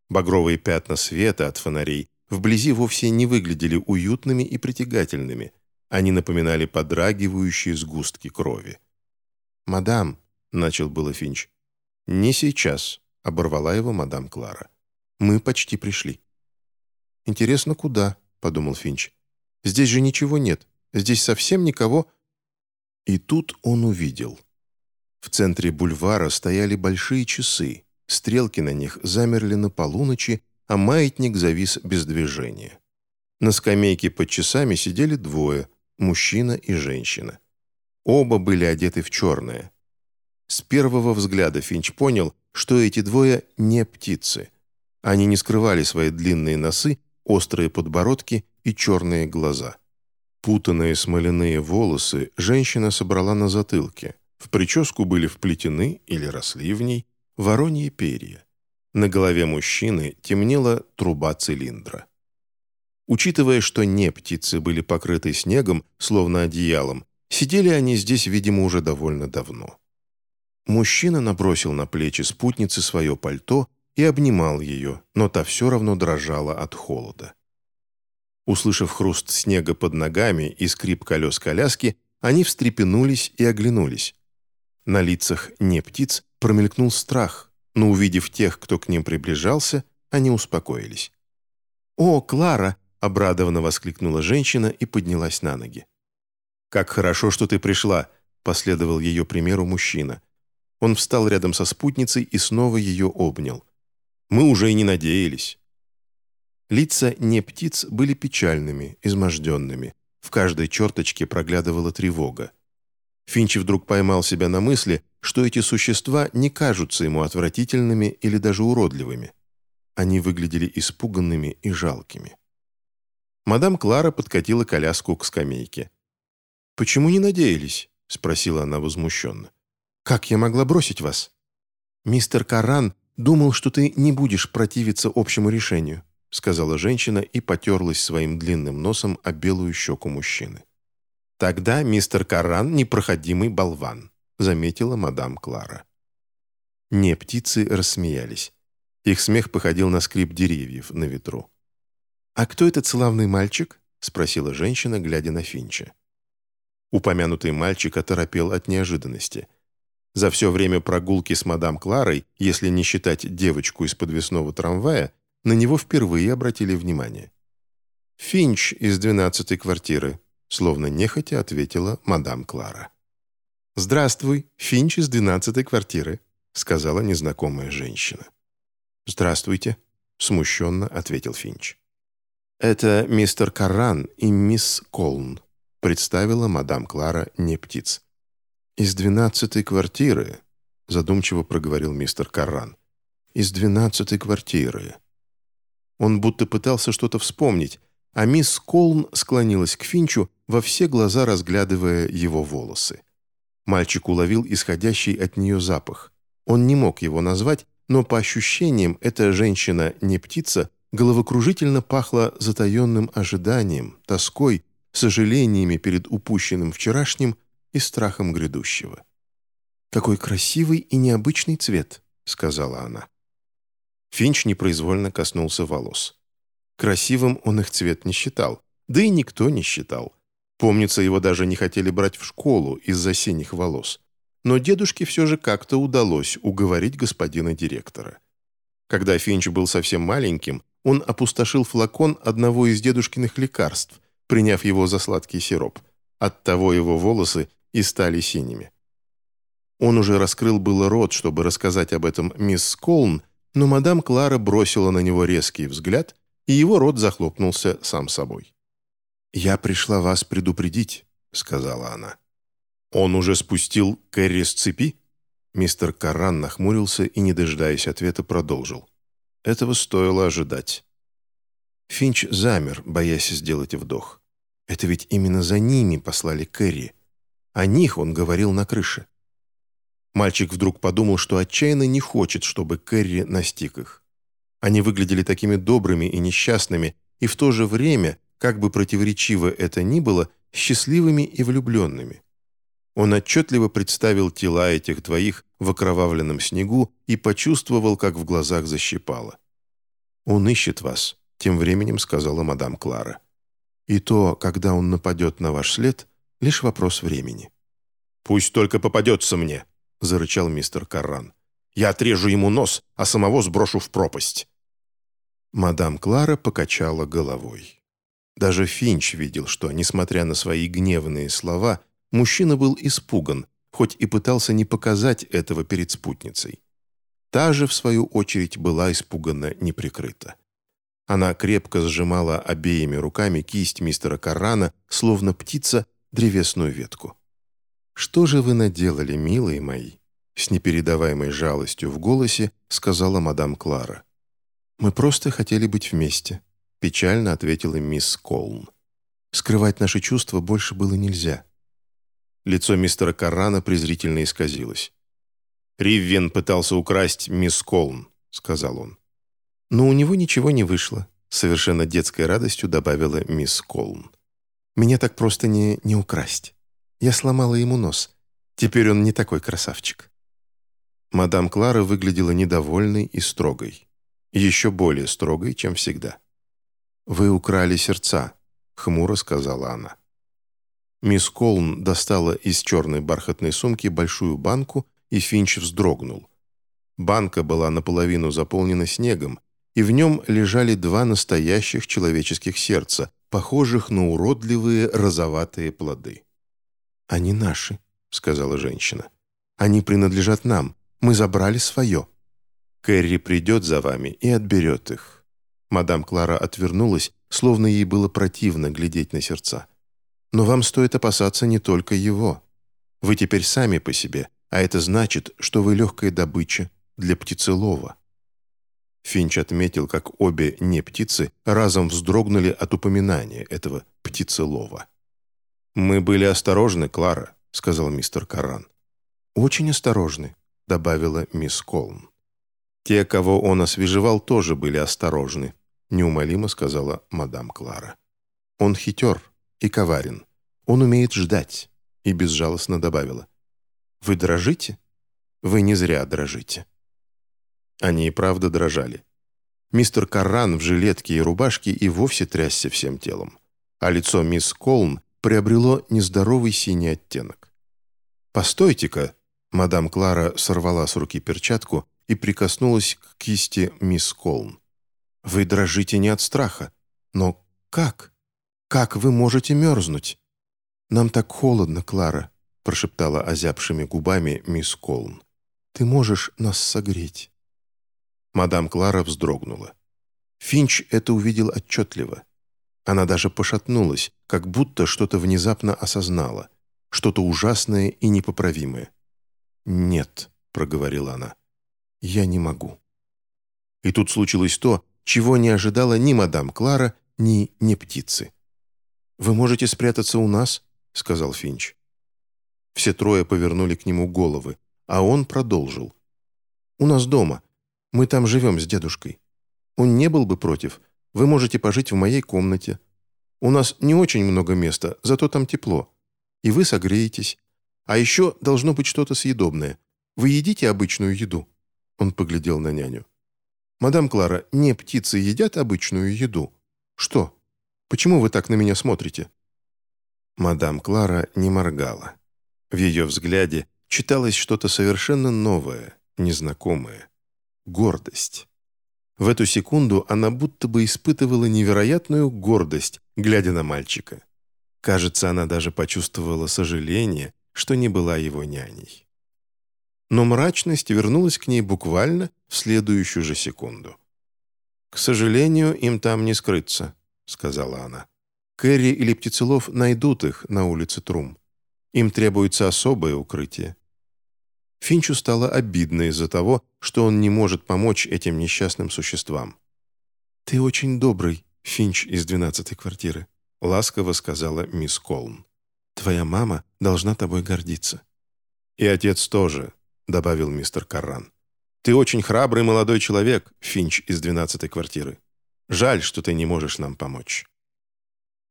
Багровые пятна света от фонарей вблизи вовсе не выглядели уютными и притягательными. Они напоминали подрагивающие сгустки крови. «Мадам», — начал было Финч, «Не сейчас», — оборвала его мадам Клара. «Мы почти пришли». «Интересно, куда?» — подумал Финч. «Здесь же ничего нет. Здесь совсем никого...» И тут он увидел. В центре бульвара стояли большие часы. Стрелки на них замерли на полуночи, а маятник завис без движения. На скамейке под часами сидели двое – мужчина и женщина. Оба были одеты в черное. С первого взгляда Финч понял, что эти двое не птицы. Они не скрывали свои длинные носы, острые подбородки и черные глаза. Путанные смоляные волосы женщина собрала на затылке. В прическу были вплетены или росли в ней вороньи перья. На голове мужчины темнела труба цилиндра. Учитывая, что не птицы были покрыты снегом, словно одеялом, сидели они здесь, видимо, уже довольно давно. Мужчина набросил на плечи спутницы свое пальто и обнимал ее, но та все равно дрожала от холода. Услышав хруст снега под ногами и скрип колес коляски, они встрепенулись и оглянулись. На лицах не птиц промелькнул страх, но увидев тех, кто к ним приближался, они успокоились. «О, Клара!» — обрадованно воскликнула женщина и поднялась на ноги. «Как хорошо, что ты пришла!» — последовал ее примеру мужчина. Он встал рядом со спутницей и снова ее обнял. «Мы уже и не надеялись». Лица не птиц были печальными, изможденными. В каждой черточке проглядывала тревога. Финчи вдруг поймал себя на мысли, что эти существа не кажутся ему отвратительными или даже уродливыми. Они выглядели испуганными и жалкими. Мадам Клара подкатила коляску к скамейке. «Почему не надеялись?» — спросила она возмущенно. Как я могла бросить вас? Мистер Каран думал, что ты не будешь противиться общему решению, сказала женщина и потерлась своим длинным носом о белую щеку мужчины. Тогда мистер Каран непроходимый болван, заметила мадам Клара. Не птицы рассмеялись. Их смех походил на скрип деревьев на ветру. «А кто этот славный мальчик?» — спросила женщина, глядя на Финча. Упомянутый мальчик оторопел от неожиданности. За все время прогулки с мадам Кларой, если не считать девочку из подвесного трамвая, на него впервые обратили внимание. «Финч из двенадцатой квартиры», словно нехотя ответила мадам Клара. «Здравствуй, Финч из двенадцатой квартиры», сказала незнакомая женщина. «Здравствуйте», смущенно ответил Финч. «Это мистер Карран и мисс Колн», представила мадам Клара не птиц. «Из двенадцатой квартиры», задумчиво проговорил мистер Карран. «Из двенадцатой квартиры». Он будто пытался что-то вспомнить, а мисс Колн склонилась к Финчу, во все глаза разглядывая его волосы. Мальчик уловил исходящий от нее запах. Он не мог его назвать, но по ощущениям эта женщина не птица, головокружительно пахла затаенным ожиданием, тоской, сожалениями перед упущенным вчерашним и страхом грядущего. «Какой красивый и необычный цвет», — сказала она. Финч непроизвольно коснулся волос. Красивым он их цвет не считал, да и никто не считал. Помнится, его даже не хотели брать в школу из-за синих волос но дедушке все же как-то удалось уговорить господина директора. Когда Финч был совсем маленьким, он опустошил флакон одного из дедушкиных лекарств, приняв его за сладкий сироп. Оттого его волосы и стали синими. Он уже раскрыл было рот, чтобы рассказать об этом мисс Колн, но мадам Клара бросила на него резкий взгляд, и его рот захлопнулся сам собой. «Я пришла вас предупредить», — сказала она. «Он уже спустил Кэрри с цепи?» Мистер Карран нахмурился и, не дожидаясь ответа, продолжил. Этого стоило ожидать. Финч замер, боясь сделать вдох. Это ведь именно за ними послали Кэрри. О них он говорил на крыше. Мальчик вдруг подумал, что отчаянно не хочет, чтобы Кэрри настиг их. Они выглядели такими добрыми и несчастными, и в то же время, как бы противоречиво это ни было, счастливыми и влюбленными. Он отчетливо представил тела этих двоих в окровавленном снегу и почувствовал, как в глазах защипало. «Он ищет вас», — тем временем сказала мадам Клара. «И то, когда он нападет на ваш след, лишь вопрос времени». «Пусть только попадется мне», — зарычал мистер Карран. «Я отрежу ему нос, а самого сброшу в пропасть». Мадам Клара покачала головой. Даже Финч видел, что, несмотря на свои гневные слова, Мужчина был испуган, хоть и пытался не показать этого перед спутницей. Та же, в свою очередь, была испуганно неприкрыта. Она крепко сжимала обеими руками кисть мистера Каррана, словно птица, древесную ветку. «Что же вы наделали, милые мои?» С непередаваемой жалостью в голосе сказала мадам Клара. «Мы просто хотели быть вместе», печально ответила мисс Колн. «Скрывать наши чувства больше было нельзя. Лицо мистера Каррана презрительно исказилось. «Риввен пытался украсть мисс Колн», — сказал он. «Но у него ничего не вышло», — совершенно детской радостью добавила мисс Колн. «Меня так просто не, не украсть. Я сломала ему нос. Теперь он не такой красавчик». Мадам Клара выглядела недовольной и строгой. Еще более строгой, чем всегда. «Вы украли сердца», — хмуро сказала она. Мисс Колн достала из черной бархатной сумки большую банку, и Финч вздрогнул. Банка была наполовину заполнена снегом, и в нем лежали два настоящих человеческих сердца, похожих на уродливые розоватые плоды. «Они наши», — сказала женщина. «Они принадлежат нам. Мы забрали свое». «Кэрри придет за вами и отберет их». Мадам Клара отвернулась, словно ей было противно глядеть на сердца. Но вам стоит опасаться не только его. Вы теперь сами по себе, а это значит, что вы легкая добыча для птицелова». Финч отметил, как обе не птицы разом вздрогнули от упоминания этого птицелова. «Мы были осторожны, Клара», — сказал мистер Каран. «Очень осторожны», — добавила мисс Колн. «Те, кого он освежевал, тоже были осторожны», — неумолимо сказала мадам Клара. «Он хитер, и коварен. Он умеет ждать», и безжалостно добавила. «Вы дрожите? Вы не зря дрожите». Они и правда дрожали. Мистер Карран в жилетке и рубашке и вовсе трясся всем телом. А лицо мисс Колн приобрело нездоровый синий оттенок. «Постойте-ка!» Мадам Клара сорвала с руки перчатку и прикоснулась к кисти мисс Колн. «Вы дрожите не от страха. Но как? Как вы можете мерзнуть?» «Нам так холодно, Клара», — прошептала озябшими губами мисс Колн. «Ты можешь нас согреть». Мадам Клара вздрогнула. Финч это увидел отчетливо. Она даже пошатнулась, как будто что-то внезапно осознала, что-то ужасное и непоправимое. «Нет», — проговорила она, — «я не могу». И тут случилось то, чего не ожидала ни мадам Клара, ни не птицы. «Вы можете спрятаться у нас?» — сказал Финч. Все трое повернули к нему головы, а он продолжил. «У нас дома. Мы там живем с дедушкой. Он не был бы против. Вы можете пожить в моей комнате. У нас не очень много места, зато там тепло. И вы согреетесь. А еще должно быть что-то съедобное. Вы едите обычную еду?» Он поглядел на няню. «Мадам Клара, не птицы едят обычную еду? Что? Почему вы так на меня смотрите?» Мадам Клара не моргала. В ее взгляде читалось что-то совершенно новое, незнакомое. Гордость. В эту секунду она будто бы испытывала невероятную гордость, глядя на мальчика. Кажется, она даже почувствовала сожаление, что не была его няней. Но мрачность вернулась к ней буквально в следующую же секунду. «К сожалению, им там не скрыться», — сказала она. «Кэрри или Птицелов найдут их на улице Трум. Им требуется особое укрытие». Финчу стало обидно из-за того, что он не может помочь этим несчастным существам. «Ты очень добрый, Финч из двенадцатой квартиры», — ласково сказала мисс Колн. «Твоя мама должна тобой гордиться». «И отец тоже», — добавил мистер Карран. «Ты очень храбрый молодой человек, Финч из двенадцатой квартиры. Жаль, что ты не можешь нам помочь».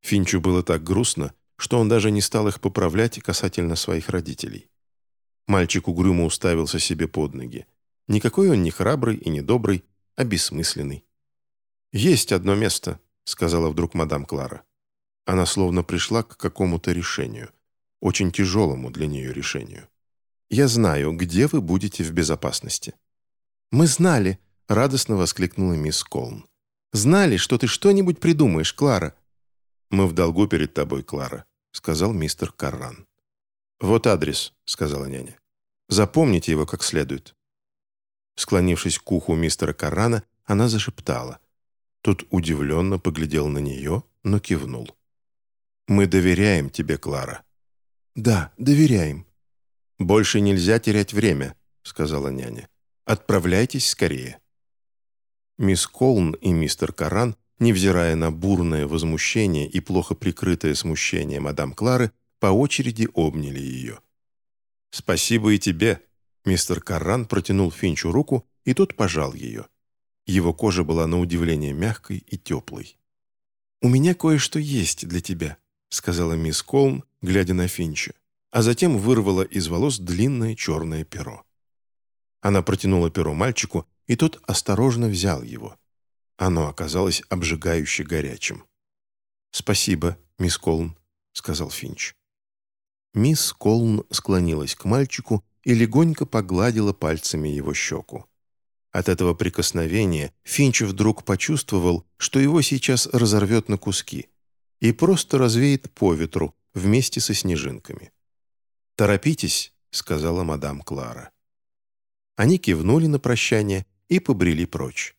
Финчу было так грустно, что он даже не стал их поправлять касательно своих родителей. Мальчик угрюмо уставился себе под ноги. Никакой он не храбрый и не добрый, а бессмысленный. «Есть одно место», — сказала вдруг мадам Клара. Она словно пришла к какому-то решению, очень тяжелому для нее решению. «Я знаю, где вы будете в безопасности». «Мы знали», — радостно воскликнула мисс Колн. «Знали, что ты что-нибудь придумаешь, Клара». «Мы в долгу перед тобой, Клара», — сказал мистер Карран. «Вот адрес», — сказала няня. «Запомните его как следует». Склонившись к уху мистера Каррана, она зашептала. Тот удивленно поглядел на нее, но кивнул. «Мы доверяем тебе, Клара». «Да, доверяем». «Больше нельзя терять время», — сказала няня. «Отправляйтесь скорее». Мисс Колн и мистер Каран, невзирая на бурное возмущение и плохо прикрытое смущение мадам Клары, по очереди обняли ее. «Спасибо и тебе», — мистер Карран протянул Финчу руку, и тот пожал ее. Его кожа была на удивление мягкой и теплой. «У меня кое-что есть для тебя», — сказала мисс Колм, глядя на Финча, а затем вырвала из волос длинное черное перо. Она протянула перо мальчику, и тот осторожно взял его. Оно оказалось обжигающе горячим. «Спасибо, мисс Колм», — сказал Финч. Мисс Колн склонилась к мальчику и легонько погладила пальцами его щеку. От этого прикосновения Финч вдруг почувствовал, что его сейчас разорвет на куски и просто развеет по ветру вместе со снежинками. «Торопитесь», — сказала мадам Клара. Они кивнули на прощание и побрели прочь.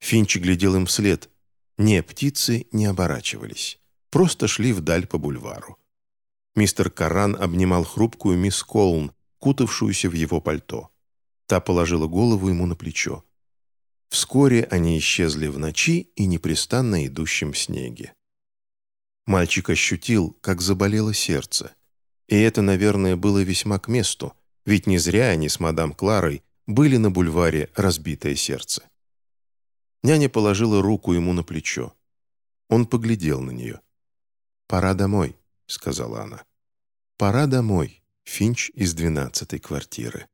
Финч глядел им вслед. Не, птицы не оборачивались, просто шли вдаль по бульвару. Мистер Каран обнимал хрупкую мисс Колн, кутавшуюся в его пальто. Та положила голову ему на плечо. Вскоре они исчезли в ночи и непрестанно идущем снеге. Мальчик ощутил, как заболело сердце. И это, наверное, было весьма к месту, ведь не зря они с мадам Кларой были на бульваре «Разбитое сердце». Няня положила руку ему на плечо. Он поглядел на нее. «Пора домой», —— сказала она. «Пора домой. Финч из двенадцатой квартиры».